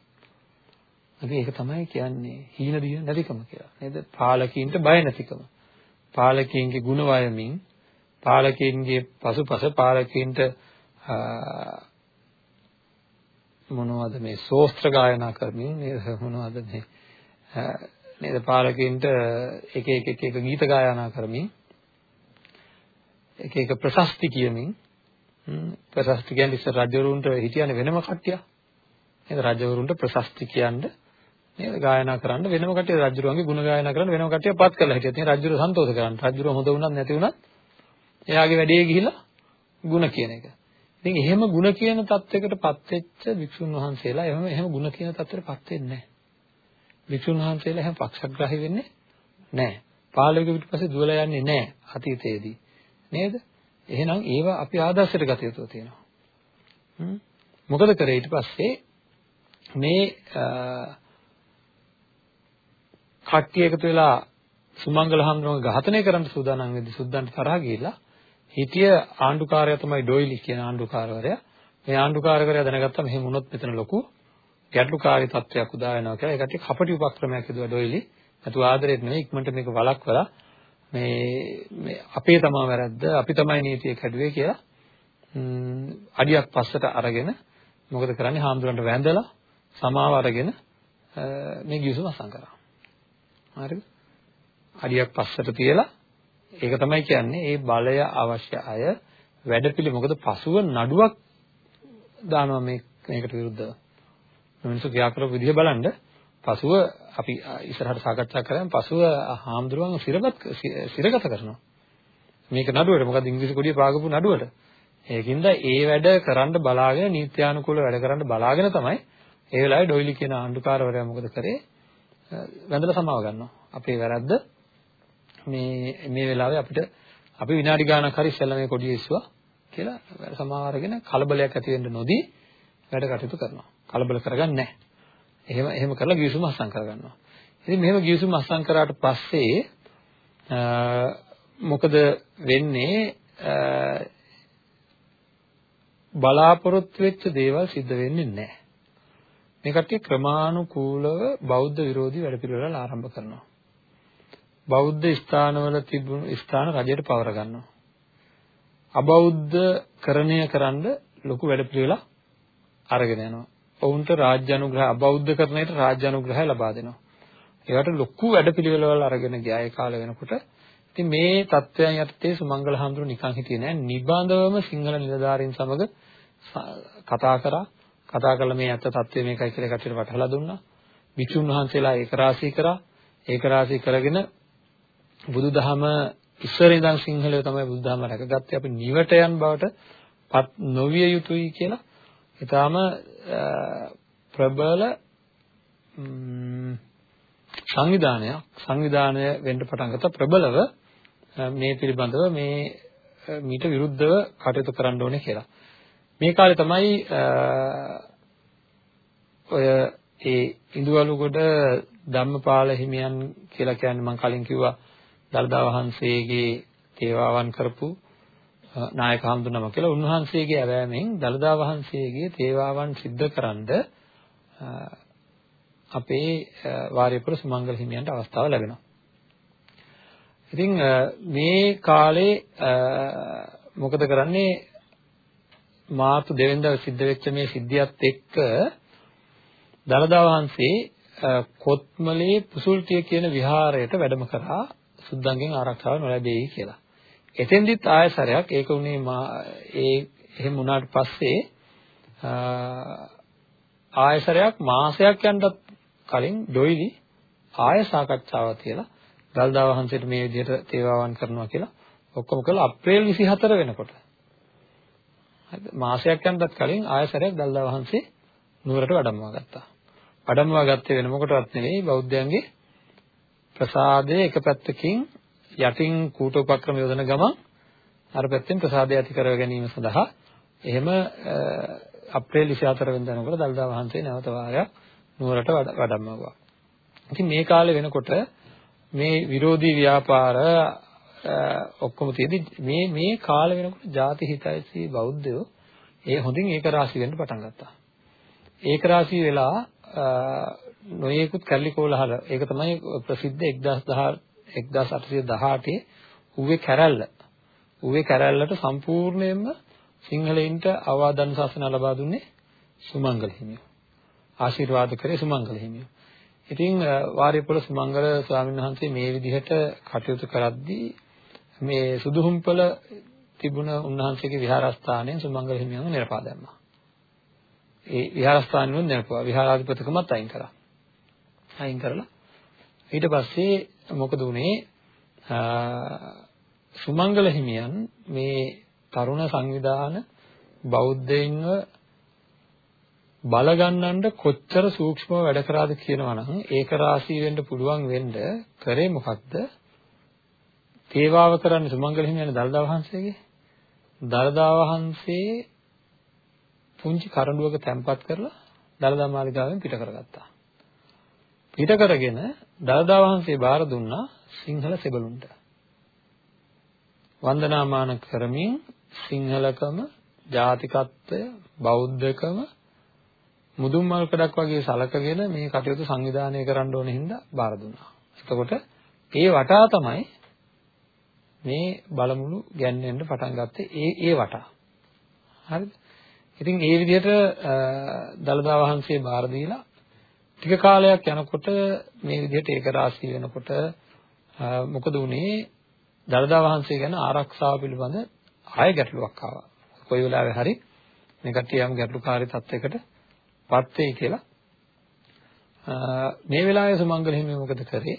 S2: අපි ඒක තමයි කියන්නේ හීන දින නැතිකම කියලා. නේද? පාලකීන්ට බය නැතිකම. පාලකීන්ගේ ගුණ වයමින් පාලකීන්ගේ පසුපස පාලකීන්ට මොනවද මේ ශෝස්ත්‍ර ගායනා කරමින් නේද? මොනවද මේ නේද? පාලකීන්ට එක එක එක එක ගීත ගායනා කරමින් එක එක ප්‍රශස්ති කියමින් ප්‍රශස්ති කියන්නේ ඉස්සර රජවරුන්ට හිටියනේ වෙනම කට්ටියක්. නේද? රජවරුන්ට ප්‍රශස්ති කියන්නේ නේද? ගායනා කරන්න වෙනම කට්ටිය රජුරුවන්ගේ ගුණ ගායනා කරන්න වෙනම කට්ටිය පත් කරලා හිටියත් ඉතින් රජුරුව සන්තෝෂ කරන්න. රජුරුව හොඳ වුණත් නැති වුණත් එයාගේ වැඩේ ගිහිලා ගුණ කියන එක. ඉතින් එහෙම ගුණ කියන தත්වයකටපත් වෙච්ච වික්ෂුන් වහන්සේලා එහෙම එහෙම ගුණ කියන தත්වයකටපත් වෙන්නේ නැහැ. වික්ෂුන් වහන්සේලා එහෙම පක්ෂග්‍රාහී වෙන්නේ නැහැ. පාලක පිටපස්සේ දුවලා යන්නේ නැහැ අතීතයේදී. නේද? එහෙනම් ඒවා අපි ආදර්ශයට ගත යුතු තියෙනවා. මොකද කරේ ඊට පස්සේ මේ කට්ටිය එකතු වෙලා සුමංගල හඳුනන ඝාතනය කරන්න සූදානම් වෙද්දි සුද්දන්ට තරහ ගිහිල්ලා හිටිය ආණ්ඩුකාරයා තමයි ඩොයිලි කියන ආණ්ඩුකාරවරයා. මේ ආණ්ඩුකාරවරයා දැනගත්තා මෙහෙම වුණොත් මෙතන ලොකු ගැටලුකාරී තත්ත්වයක් උදා වෙනවා කියලා. ඒකට කපටි උපක්‍රමයක් හදුවා ඩොයිලි. නැතු ආදරෙත් නෙවෙයි ඉක්මනට මේක වළක්වලා මේ මේ අපේ තමා වැරද්ද අපි තමයි නීතිය කැඩුවේ කියලා අඩියක් පස්සට අරගෙන මොකද කරන්නේ හාමුදුරන්ට වැඳලා සමාව අරගෙන මේ ගිවිසුම අසං කරා. හරිද? අඩියක් පස්සට තියලා ඒක තමයි කියන්නේ ඒ බලය අවශ්‍ය අය වැඩපිළි මොකද පසුව නඩුවක් දානවා මේ මේකට විරුද්ධව. මිනිස්සු ක්‍රියා කරපු විදිහ බලන්න පසුව අපි ඉස්සරහට සාකච්ඡා කරාම පසුව හාමුදුරුවන් සිරගත සිරගත කරනවා. මේක නඩුවට මොකද ඉංග්‍රීසි කොඩිය පාගපු නඩුවට. ඒකින්ද ඒ වැඩ කරන්න බලාගෙන නීත්‍යානුකූල වැඩ කරන්න බලාගෙන තමයි ඒ වෙලාවේ ඩොයිලි කියන ආණ්ඩුකාරවරයා මොකද කරේ? වැඳලා සමාව ගන්නවා. අපේ වැරද්ද මේ මේ වෙලාවේ අපිට අපි විනාඩි ගාණක් හරි ඉස්සෙල්ලා මේ කොඩිය ඉස්සුවා කියලා සමාව අරගෙන කලබලයක් ඇති වෙන්න නොදී වැඩ කටයුතු කරනවා. කලබල කරගන්නේ නැහැ. එහෙම එහෙම කරලා ගිවිසුම අස්සම් කරගන්නවා. ඉතින් මෙහෙම ගිවිසුම අස්සම් කරාට පස්සේ මොකද වෙන්නේ බලාපොරොත්තු වෙච්ච දේවල් සිද්ධ වෙන්නේ නැහැ. මේ කට්ටිය ක්‍රමානුකූලව බෞද්ධ විරෝධී වැඩපිළිවෙළ ආරම්භ කරනවා. බෞද්ධ ස්ථානවල තිබුණු ස්ථාන රජයට පවර ගන්නවා. අබෞද්ධ කරණය කරන්න ලොකු වැඩපිළිවෙලක් අරගෙන යනවා. ඔවුන්ට රාජ්‍ය අනුග්‍රහ අබෞද්ධ කරණයට රාජ්‍ය අනුග්‍රහය ලබා දෙනවා. ඒවට ලොකු වැඩපිළිවෙළවල් අරගෙන ගියා ඒ කාලේ වෙනකොට. ඉතින් මේ தත්වයන් යටතේ සුමංගල හඳුරු නිකන් හිටියේ නෑ. නිබඳවම සිංහල නිලධාරීන් සමග කතා කරා. කතා කරලා මේ ඇත්ත తත්වය මේකයි කියලා කටියට වටහලා දුන්නා. විචුන් වහන්සේලා ඒක රාශී කරා. ඒක රාශී කරගෙන බුදුදහම ඉස්සර ඉඳන් සිංහලය තමයි බුදුදහම රැකගත්තේ අපි නිවටයන් බවට පත් නොවිය යුතුයි කියලා. ඊටාම ප්‍රබල සංවිධානයක් සංවිධානය වෙන්න පටන් ගත්ත ප්‍රබලව මේ පිළිබඳව මේ මීට විරුද්ධව කටයුතු කරන්න ඕනේ කියලා. මේ කාලේ තමයි ඔය ඒ ඉන්දුවලුගොඩ ධම්මපාල හිමියන් කියලා කියන්නේ මම කලින් කිව්වා දළදා වහන්සේගේ තේවාවන් කරපු නායක හඳුනම කියලා උන්වහන්සේගේ ඇවෑමෙන් දළදා වහන්සේගේ තේවාවන් සිද්ධකරනද අපේ වාරියපුර සුමංගල හිමියන්ට අවස්ථාව ලැබෙනවා. ඉතින් මේ කාලේ මොකද කරන්නේ මාර්තු දෙවෙනිදා සිද්ධ වෙච්ච මේ සිද්ධියත් එක්ක දළදා වහන්සේ කොත්මලේ පුසුල්ටිය කියන විහාරයට වැඩම කරා සුද්දන්ගෙන් ආරක්ෂාව නොලැබෙයි කියලා. එතෙන්දිත් ආයසරයක් ඒක උනේ ඒ එහෙම වුණාට පස්සේ ආයසරයක් මාසයක් යනටත් කලින් ඩොයිලි ආය සාකච්ඡාවක් තියලා දල්දා වහන්සේට මේ විදිහට තේවාවන් කරනවා කියලා ඔක්කොම කළා අප්‍රේල් 24 වෙනකොට. හරිද? මාසයක් යනටත් කලින් ආයසරයක් දල්දා වහන්සේ නුවරට වැඩමවා ගත්තා. වැඩමවා ගත්තේ වෙන මොකටවත් නෙවෙයි බෞද්ධයන්ගේ ප්‍රසාදයේ එක පැත්තකින් යටින් කූටෝපක්‍රම යොදන ගමන් අර පැත්තෙන් ප්‍රසාදය ඇති කර ගැනීම සඳහා එහෙම අප්‍රේල් 24 වෙනිදා නකොට දල්දා වහන්සේ නැවත වාරයක් නුවරට වැඩමවුවා. ඉතින් මේ කාලේ වෙනකොට මේ විරෝධී ව්‍යාපාර ඔක්කොම තියෙදි මේ මේ කාලේ වෙනකොට ಜಾති හිතයිසී බෞද්ධයෝ ඒ හොඳින් ඒක රාශි වෙන්න පටන් ගත්තා. ඒක රාශි වෙලා නොයේකුත් කැලි කෝලහල ඒක තමයි ප්‍රසිද්ධ 1818 ඌවේ කැරැල්ල. ඌවේ කැරැල්ලට සම්පූර්ණයෙන්ම සිංහලයින්ට අවවාදන් ශාසන ලබා දුන්නේ සුමංගල හිමියෝ. ආශිර්වාද කරේ සුමංගල හිමියෝ. ඉතින් වාරියපොළ සුමංගල ස්වාමීන් වහන්සේ මේ විදිහට කටයුතු කරද්දී මේ සුදුහුම්පල තිබුණ උන්වහන්සේගේ විහාරස්ථානයෙන් සුමංගල හිමියන් නිරපා දැම්මා. ඒ විහාරස්ථානෙවත් නිරපුවා. විහාරාධිපතිකමත් අයින් කරා. අයින් කරලා ඊට පස්සේ මොකද වුනේ සුමංගල හිමියන් මේ තරුණ සංවිධාන බෞද්ධයින්ව බල ගන්නඳ කොච්චර සූක්ෂමව වැඩ කරාද කියනවා නම් ඒක රාශී වෙන්න පුළුවන් වෙන්න කරේ මොකක්ද? තේවාව කරන්නේ සුමංගල හිමියන් දළදා වහන්සේගේ. දළදා වහන්සේ පුංචි කරඬුවක තැම්පත් කරලා දළදා මාලිගාවෙන් පිට කරගත්තා. පිට කරගෙන දළදා වහන්සේ බාර දුන්නා සිංහල සෙබළුන්ට. වන්දනාමාන කරමින් සිංහලකම, ජාතිකත්වය, බෞද්ධකම මුදුන් මල්කඩක් වගේ සලකගෙන මේ කටයුතු සංවිධානය කරන්න ඕන හින්දා බාර දුන්නා. එතකොට ඒ වටා තමයි මේ බලමුළු ගැන්වෙන්න පටන් ගත්තේ ඒ ඒ වටා. හරිද? ඉතින් ඒ විදිහට දලදා වහන්සේ බාර දීලා ටික කාලයක් යනකොට මේ විදිහට ඒක රාශී වෙනකොට මොකද වුනේ දලදා වහන්සේ ගැන ආරක්ෂාව පිළිබඳ ආය ගැටලුවක් ආවා. කොයි වෙලාවෙ හරි මේ කට්ටිය යම් ගැටලුකාරී තත්යකට පත් වෙයි කියලා මේ වෙලාවේ සුමංගල හිමි මොකද කරේ?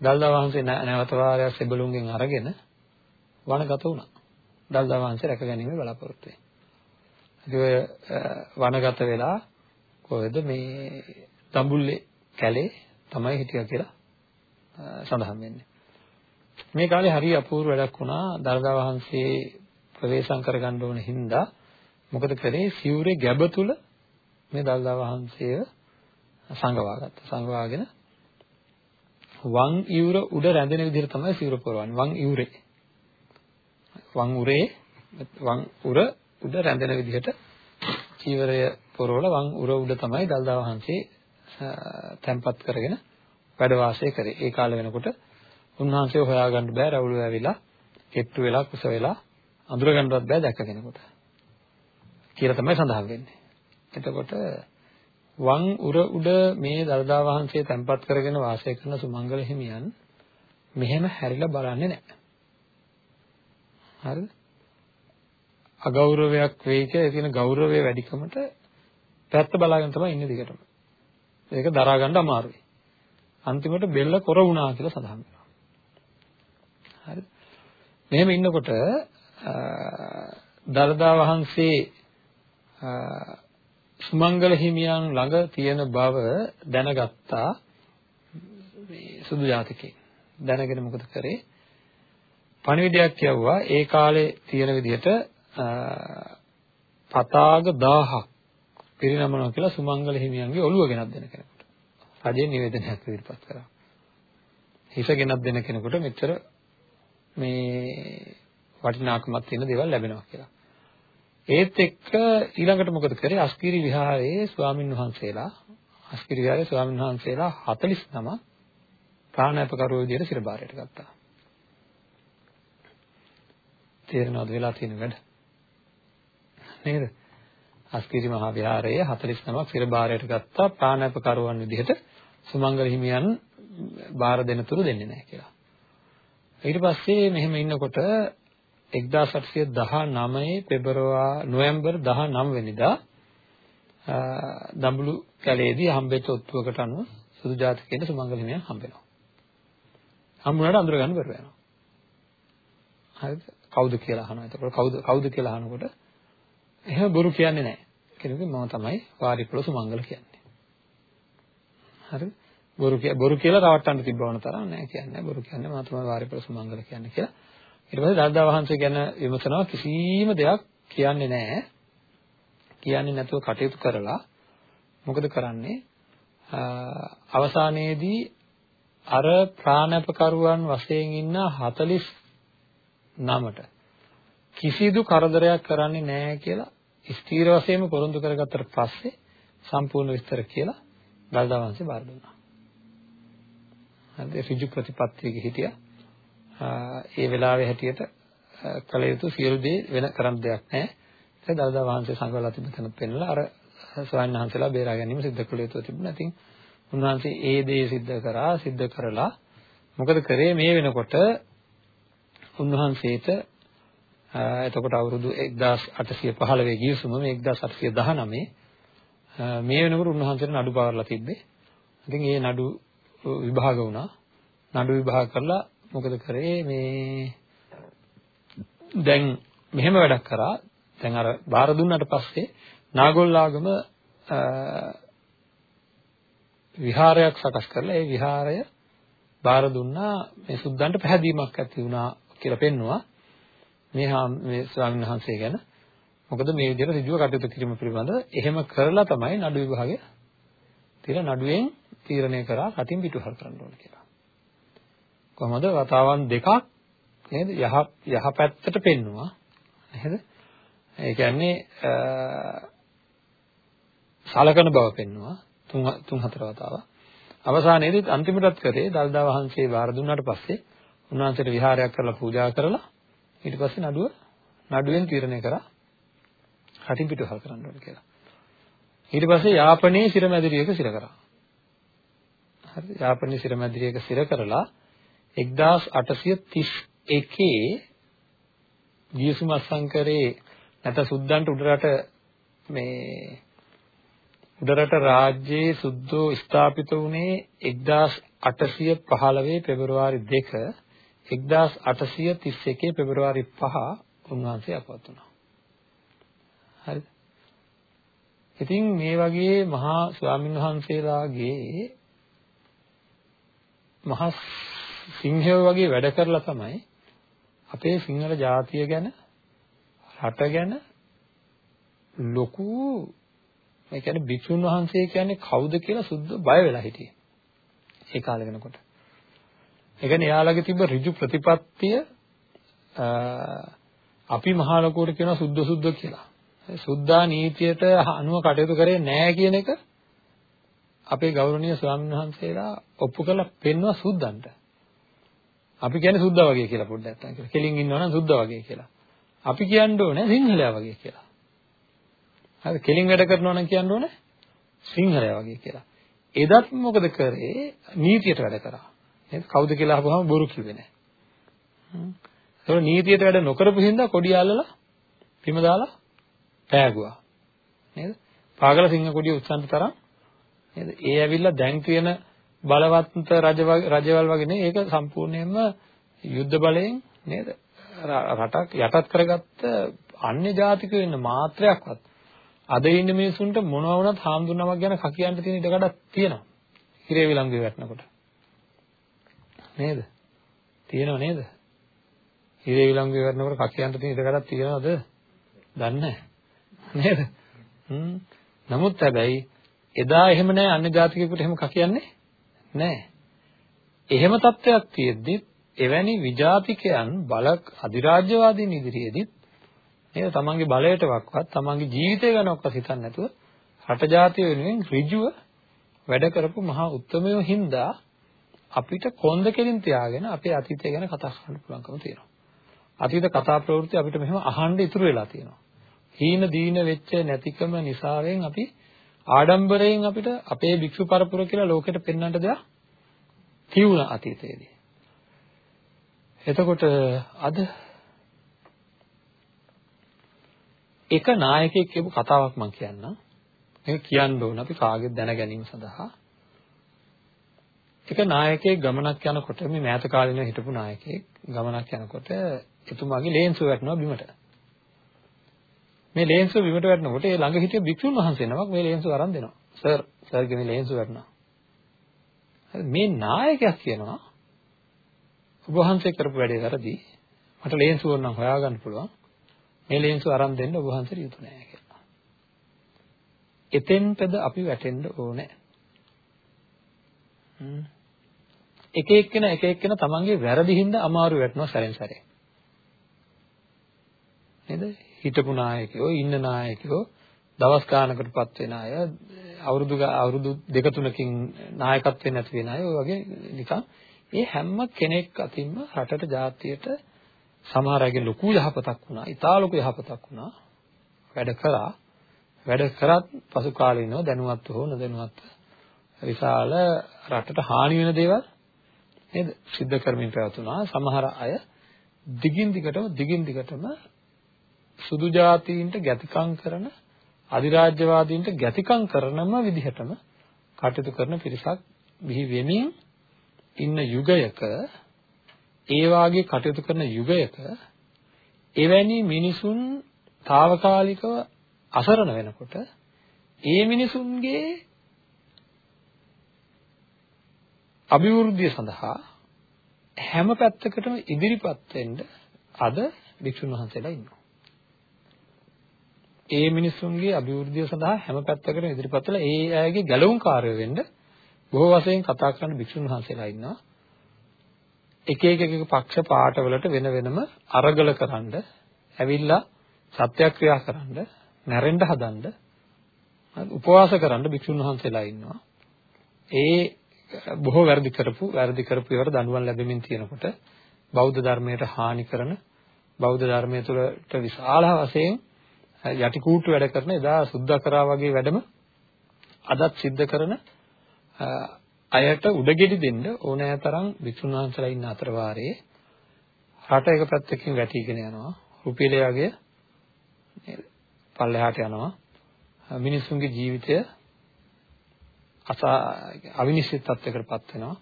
S2: දල්දා වහන්සේ නැවත වාරයක් සෙබළුන්ගෙන් අරගෙන වනගත වුණා. දල්දා වහන්සේ රැකගැනීමේ බලාපොරොත්තු වෙයි. ඉතින් වනගත වෙලා කොහෙද මේ දඹුල්ලේ කැලේ තමයි හිටියා කියලා සඳහන් වෙන්නේ. මේ කාලේ හරිය අපූර්ව වැඩක් වුණා දල්දා වහන්සේ ප්‍රවේශම් කරගන්න ඕන හින්දා මොකද කරේ සිවුරේ ගැබ තුල මේ දල්දා වහන්සේව සංගවා ගත්තා. සංගවාගෙන වං ඉවුර උඩ රැඳෙන විදිහට තමයි සිවුර පොරවන්නේ. වං ඉවුරේ. වං උරේ වං උර උඩ රැඳෙන විදිහට චීවරය පොරවල වං උර උඩ තමයි දල්දා වහන්සේ තැම්පත් කරගෙන වැඩ වාසය කරේ. ඒ කාලේ වෙනකොට උන්වහන්සේ හොයාගන්න බෑ රවුල ඇවිලා, කෙට්ටු වෙලා, කුස වෙලා අඳුර ගන්නවත් බෑ දැක්ක කෙනෙකුට. කියලා තමයි සඳහන් වෙන්නේ. එතකොට වං උර උඩ මේ දළදා වහන්සේ තැන්පත් කරගෙන වාසය කරන සුමංගල හිමියන් මෙහෙම හැරිලා බලන්නේ නැහැ. හරිද? අගෞරවයක් වෙයි කියලා ඒ කියන ගෞරවය වැඩිකමට පැත්ත බලාගෙන තමයි ඉන්නේ දිගටම. ඒක දරා ගන්න අමාරුයි. අන්තිමට බෙල්ල කොර වුණා කියලා සඳහන් වෙනවා. හරිද? මෙහෙම ඉන්නකොට දළදා වහන්සේ සුමංගල හිමියන් ළඟ තියෙන බව දැනගත්තා මේ සුදු ජාතකේ. දැනගෙන මොකද කරේ? පණිවිඩයක් කියවුවා ඒ කාලේ තියෙන විදිහට පතාග 1000ක් පිරිනමනවා කියලා සුමංගල හිමියන්ගේ ඔළුව ගෙනත් දෙන කෙනෙකුට. රජේ නිවේදනයක් ඉදිරිපත් කරා. හිස ගෙනත් දෙන කෙනෙකුට මෙච්චර මේ වටිනාකමක් තියෙන දේවල් ලැබෙනවා කියලා. ඒත් එක්ක ඊළඟට මොකද කරේ? අස්කිරි විහාරයේ ස්වාමින් වහන්සේලා අස්කිරි විහාරයේ ස්වාමින් වහන්සේලා 49 ප්‍රාණාපකරුවෝ විදියට සිරබාරයට ගත්තා. තේරෙනවද වෙලා තියෙන වැඩ? නේද? අස්කිරි මහා විහාරයේ 49ක් සිරබාරයට ගත්තා ප්‍රාණාපකරුවන් විදිහට සුමංගල හිමියන් බාර දෙන තුරු දෙන්නේ නැහැ කියලා. ඊට පස්සේ මෙහෙම ඉන්නකොට 1819 පෙබරවාරි නොවැම්බර් 19 වෙනිදා දඹුලු කැලේදී හම්බෙච්ච ඔත්තුවකට අනුව සුදු ජාතකයේ සුමංගල හිමියන් හම්බෙනවා. හම්බුනාට අඳුර ගන්න බැරුව යනවා. හරිද? කවුද කියලා අහනවා. එතකොට කවුද කවුද කියලා අහනකොට එහෙම බොරු කියන්නේ නැහැ. කෙනෙකුගේ මම තමයි වාරිපුල සුමංගල කියන්නේ. හරිද? බොරු බොරු කියලා රවට්ටන්න තිබ්බවන තරම් නෑ කියන්නේ. බොරු කියන්නේ මම තමයි වාරිපුල සුමංගල කියන්නේ කියලා. ඊට පස්සේ දල්දා වහන්සේ ගැන විමසනවා කිසිම දෙයක් කියන්නේ නැහැ. කියන්නේ නැතුව කටයුතු කරලා මොකද කරන්නේ? අවසානයේදී අර ප්‍රාණපකරුවන් වශයෙන් ඉන්න 49ට කිසිදු කරදරයක් කරන්නේ නැහැ කියලා ස්ථීර වශයෙන්ම පොරොන්දු කරගත්තට පස්සේ සම්පූර්ණ විස්තර කියලා දල්දා වහන්සේ බාර දුන්නා. හරිද? ඍජු ප්‍රතිපත්තියක හිටියා. ඒ වෙලාවේ හැටියට කළ යුතු සියලු දේ වෙන කරන්න දෙයක් නැහැ. ඒක දල්දා වහන්සේ සංගවලා තිබෙන තැනත් පෙන්නලා අර ස්වාමීන් වහන්සේලා බේරා ගැනීම සිද්ධ කළ යුතු තිබුණා. ඉතින් උන්වහන්සේ ඒ දේ සිද්ධ කරා සිද්ධ කරලා මොකද කරේ මේ වෙනකොට උන්වහන්සේට එතකොට අවුරුදු 1815 ගියසුම මේ 1819 මේ වෙනකොට උන්වහන්සේට නඩු පවර්ලා තිබ්බේ. ඉතින් ඒ නඩු විභාග වුණා. නඩු විභාග කරලා මොකද කරේ මේ දැන් මෙහෙම වැඩක් කරා දැන් අර බාර දුන්නාට පස්සේ නාගොල්ලාගම විහාරයක් සකස් කරලා ඒ විහාරය බාර දුන්නා මේ සුද්දන්ට පැහැදීමක් ඇති වුණා කියලා පෙන්නවා මේ මේ ස්වාමීන් වහන්සේ ගැන. මොකද මේ විදිහට ඍජුව කටයුතු කිරීම පිළිබඳව එහෙම කරලා තමයි නඩු විභාගය තියලා නඩුවෙන් තීරණය කරා කටින් පිටුහල් කරන්න ඕන කියලා. කොහොමද? වතාවන් දෙකක් නේද? යහ යහපැත්තට පෙන්නවා. නේද? ඒ කියන්නේ සලකන බව පෙන්නවා. තුන් තුන් හතර වතාවක්. අවසානයේදී අන්තිමටත් කරේ දල්දා වහන්සේ වාර දුන්නාට පස්සේ උන්වහන්සේට විහාරයක් කරලා පූජා කරලා ඊට පස්සේ නඩුව නඩුවෙන් තීරණය කරා. රටින් පිටුහල් කරන්න ඕන කියලා. ඊට පස්සේ යාපනයේ සිරමැදිරියක සිර කරා. හරිද යාපනයේ සිරමැදිරියක සිර කරලා 1831 ගියසුම අසංකරේ නැත්නම් සුද්දන්ට උඩරට මේ උඩරට රාජ්‍යයේ සුද්ධෝ ස්ථාපිත වුණේ 1815 පෙබරවාරි 2 1831 පෙබරවාරි 5 උන්වහන්සේ අපවත් වුණා. හරිද? ඉතින් මේ වගේ මහා ස්වාමින් වහන්සේලාගේ මහා සිංහයෝ වගේ වැඩ කරලා තමයි අපේ සිංහල ජාතිය ගැන රට ගැන ලොකු ඒ කියන්නේ භික්ෂුන් වහන්සේ කියන්නේ කවුද කියලා සුද්ධ බය වෙලා හිටියේ. ඒ කාලේ වෙනකොට. ඒ කියන්නේ එයාලගේ තිබ්බ ඍජු ප්‍රතිපත්තිය අපි මහා ලොකුවට කියනවා සුද්ධ සුද්ධ කියලා. සුද්ධා නීතියට අනුව කටයුතු කරේ නැහැ කියන එක අපේ ගෞරවනීය ස්වාමීන් වහන්සේලා ඔප්පු කරලා පෙන්වුවා සුද්ධන්ට. අපි කියන්නේ සුද්ධා වගේ කියලා පොඩ්ඩක් නැත්තම් කියලා. කෙලින් ඉන්නවනම් සුද්ධා වගේ කියලා. අපි කියන්න ඕනේ සිංහලයා වගේ කියලා. හරි කෙලින් වැඩ කරනවා නම් කියන්න ඕනේ සිංහලයා වගේ කියලා. එදත් මොකද කරේ? නීතියට වැඩ කරා. නේද? කවුද කියලා අහපුවම බොරු කිව්වේ නැහැ. හ්ම්. ඒක නීතියට වැඩ නොකරපු හින්දා කොඩි අල්ලලා බිම දාලා පෑගුවා. නේද? පාගල සිංහ කොඩිය උස්සන්න තරම් නේද? ඒ ඇවිල්ලා දැන් තියෙන බලවත් රජවල් වගේ නේ ඒක සම්පූර්ණයෙන්ම යුද්ධ බලයෙන් නේද රටක් යටත් කරගත්ත අන්‍ය ජාතික වෙන්න මාත්‍රයක්වත් අද ඉන්න මිනිසුන්ට මොනවා වුණත් හාමුදුරුවමක් ගැන කකියන්න තියෙන ඉඩකඩක් තියෙනවා හිරේ විලංගුවේ වැටෙනකොට නේද තියෙනව නේද හිරේ විලංගු ඉවරනකොට කකියන්ට තියෙන ඉඩකඩක් තියනවද? දන්නේ නේද? හ්ම්. නමුත් හැබැයි එදා එහෙම නැහැ අන්‍ය ජාතිකයෙකුට එහෙම කකියන්නේ නැහැ. එහෙම තත්ත්වයක් තියෙද්දි එවැනි විජාතිකයන් බල අධිරාජ්‍යවාදීන් ඉදිරියේදී නේද තමන්ගේ බලයට වක්වත් තමන්ගේ ජීවිතය ගැනවත් හිතන්නේ නැතුව රට ජාතිය වෙනුවෙන් ඍජුව වැඩ කරපු මහා උත්මයෝ හින්දා අපිට කොන්ද කෙලින් තියාගෙන අපේ අතීතය ගැන කතා කරන්න පුළුවන්කම තියෙනවා. අතීත කතා ප්‍රවෘත්ති අපිට මෙහෙම අහන්න ඉතුරු වෙලා තියෙනවා. හීන දීන වෙච්ච නැතිකම නිසාවෙන් අපි ආඩම්බරයෙන් අපිට අපේ භික්ෂු පරපුර කියලා ලෝකෙට පෙන්වන්න දෙයක් තියුණා අතීතයේදී. එතකොට අද එක නායකයෙක් කියපු කතාවක් මම කියන්නම්. මේක කියන්න ඕන අපි කාගෙත් දැන ගැනීම සඳහා. එක නායකයෙක් ගමනක් යනකොට මේ මෑත කාලේ හිටපු නායකයෙක් ගමනක් යනකොට එතුමාගේ ලේන්සුව වැටෙනවා බිමට. මේ ලේන්සුව බිමට වැටෙනකොට ඒ ළඟ හිටිය භික්ෂුන් වහන්සේ නමක් මේ ලේන්සුව අරන් දෙනවා. සර් සර්ගේ මේ ලේන්සුව වැටෙනවා. මේ නායකයා කියනවා ඔබ වහන්සේ කරපු වැඩේ වැරදි. මට ලේන්සුව නම් හොයාගන්න පුළුවන්. මේ ලේන්සුව අරන් දෙන්න ඔබ වහන්සේට යුතු නෑ කියලා. එතෙන්ටද අපි වැටෙන්න ඕනේ. එක එක්කෙනා එක එක්කෙනා තමන්ගේ වැරදි හින්දා අමාරු වැටෙනවා සැරෙන් සැරේ. නේද? හිටපු නායකයෝ ඉන්න නායකයෝ දවස් ගානකටපත් වෙන අය අවුරුදු අවුරුදු දෙක තුනකින් නායකත්වෙ නැති වෙන අය ඔය වගේ නිකන් ඒ හැම කෙනෙක් අතින්ම රටට ජාතියට සමහර අයගේ ලොකු යහපතක් වුණා, ඉතා ලොකු යහපතක් වුණා. වැඩ කරා. වැඩ කරත් පසු කාලීනව දැනුවත් හෝ නොදැනුවත් විශාල රටට හානි වෙන දේවල් නේද? සිද්ධ කරමින් පැවතුණා. සමහර අය දිගින් දිගටම දිගින් දිගටම සුදු ජාතීන්ට ගැතිකම් කරන අධිරාජ්‍යවාදීන්ට ගැතිකම් කරනම විදිහටම කටයුතු කරන පිරිසක් බිහි වෙමින් ඉන්න යුගයක ඒ වාගේ කටයුතු කරන යුගයක එවැනි මිනිසුන් తాවකාලිකව අසරණ වෙනකොට ඒ මිනිසුන්ගේ අභිවෘද්ධිය සඳහා හැම පැත්තකටම ඉදිරිපත් වෙන්න අද වික්ෂුන් වහන්සේලා ඉන්නවා. ඒ මිනිසුන්ගේ අභිවෘද්ධිය සඳහා හැම පැත්තකටම ඉදිරිපත් වෙලා ඒ අයගේ ගැලවුම්කාරයෝ වෙන්න බොහෝ වශයෙන් කතා කරන භික්ෂුන් වහන්සේලා ඉන්නවා. එක එක එක පක්ෂ පාටවලට වෙන වෙනම අරගල කරන්න, ඇවිල්ලා සත්‍යක්‍රියා කරන්න, නැරෙන්න හදන්න, උපවාස කරන්න භික්ෂුන් වහන්සේලා ඉන්නවා. ඒ බොහෝ වැරදි කරපු, වැරදි කරපු ඒවට දඬුවම් ලැබෙමින් තියෙනකොට බෞද්ධ ධර්මයට හානි කරන බෞද්ධ ධර්මයේ තුලට විශාල වශයෙන් යටි කූට්ටු වැඩ කරන එදා සුද්ධකරා වගේ වැඩම අදත් සිද්ධ කරන අයට උඩගෙඩි දෙන්න ඕනෑ තරම් විසුණු වහන්සලා ඉන්න අතර වාරයේ රට එක පැත්තකින් වැටිගෙන යනවා. රුපියලය වගේ පල්ලෙහාට යනවා. මිනිස්සුන්ගේ ජීවිතය අසා අවිනිශ්චිත තත්යකටපත් වෙනවා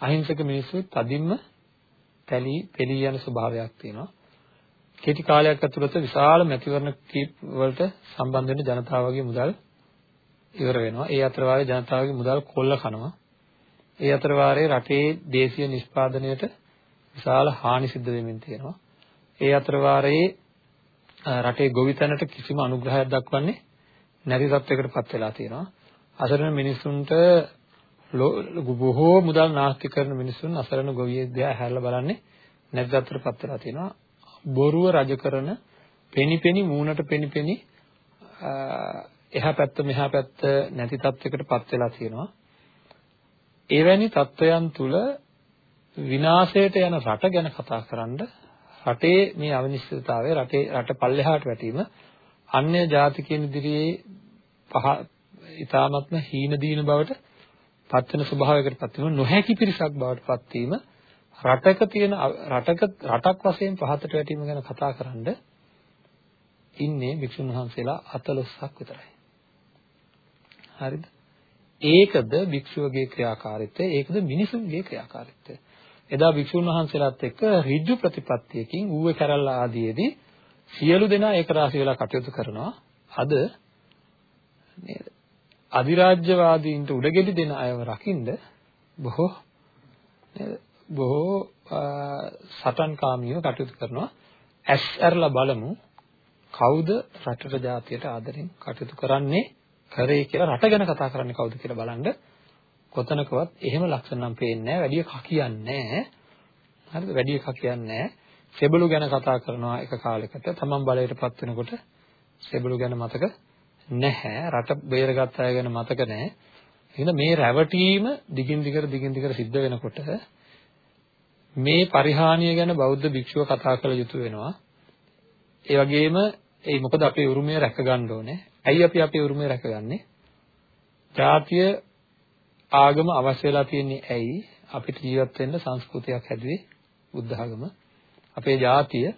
S2: අහිංසක මිනිස්සු තදින්ම පැලී පෙළී යන ස්වභාවයක් තියෙනවා කෙටි කාලයක් ඇතුළත විශාල මැතිවරණ කීප වලට සම්බන්ධ වෙන ජනතාවගේ මුදල් ඉවර වෙනවා. ඒ අතර වාරේ ජනතාවගේ මුදල් කොල්ල කනවා. ඒ අතර වාරේ රටේ දේශීය නිෂ්පාදනයට විශාල හානි සිද්ධ වෙමින් තියෙනවා. ඒ අතර වාරේ රටේ ගොවිතැනට කිසිම අනුග්‍රහයක් දක්වන්නේ නැති තත්යකටපත් වෙලා තියෙනවා. අසරණ මිනිසුන්ට බොහෝ මුදල් නාස්ති කරන මිනිසුන් අසරණ ගොවියෙක් දිහා හැරලා බලන්නේ නැති තත්ත්වයටපත් වෙලා තියෙනවා. බොරුව රජ කරන පෙනිපෙනි මූණට පෙනිපෙනි එහා පැත්ත මෙහා පැත්ත නැති තත්යකටපත් වෙලා තියෙනවා. එවැනි තත්වයන් තුල විනාශයට යන රට ගැන කතා කරන්න රටේ මේ අවිනිශ්චිතතාවය රටේ රට පල්ලෙහාට වැටීම අන්‍ය ජාතිකයන් ඉදිරියේ පහ ඊ타මත්ම හීන දීන බවට පත් වෙන ස්වභාවයකට පත් වීම නොහැකි පිරිසක් බවට පත් වීම රටක තියෙන රටක රටක් වශයෙන් පහතට වැටීම ගැන කතා කරන්න ඉන්නේ වික්ෂුන් වහන්සේලා 14ක් විතරයි. හරිද? ඒකද භික්ෂුවගේ ක්‍රියාකාරීත්වය ඒකද මිනිසුන්ගේ ක්‍රියාකාරීත්වය එදා භික්ෂුන් වහන්සේලාත් එක්ක ඍජු ප්‍රතිපත්තියකින් ඌවේ කරල්ල ආදීයේදී සියලු දෙනා ඒක රාශි වෙලා කටයුතු කරනවා අද නේද අධිරාජ්‍යවාදීන්ට උඩගෙඩි දෙන අයව රකින්න බොහෝ නේද බොහෝ සටන්කාමීව කටයුතු කරනවා. ඇස් ඇරලා බලමු කවුද රටට ජාතියට ආදරෙන් කටයුතු කරන්නේ කරේ කියලා රට ගැන කතා කරන්නේ කවුද කියලා බලන්න කොතනකවත් එහෙම ලක්ෂණ නම් පේන්නේ නැහැ. වැඩි එකක් කියන්නේ නැහැ. හරිද? වැඩි එකක් කියන්නේ නැහැ. සෙබළු ගැන කතා කරනවා එක කාලයකට තමන් බලයටපත් වෙනකොට සෙබළු ගැන මතක නැහැ. රට බේරගත් අය ගැන මතක නැහැ. එහෙනම් මේ රැවටීම දිගින් දිගට දිගින් දිගට සිද්ධ වෙනකොට මේ පරිහානිය ගැන බෞද්ධ භික්ෂුව කතා කළ යුතු වෙනවා. ඒ වගේම ඒ මොකද අපේ උරුමය රැක ගන්න ඕනේ. ඇයි අපි අපේ උරුමය රැකගන්නේ? ජාතිය ආගම අවශ්‍ය වෙලා තියෙන්නේ ඇයි? අපිට ජීවත් වෙන්න සංස්කෘතියක් හැදුවේ බුද්ධ ආගම. අපේ ජාතිය,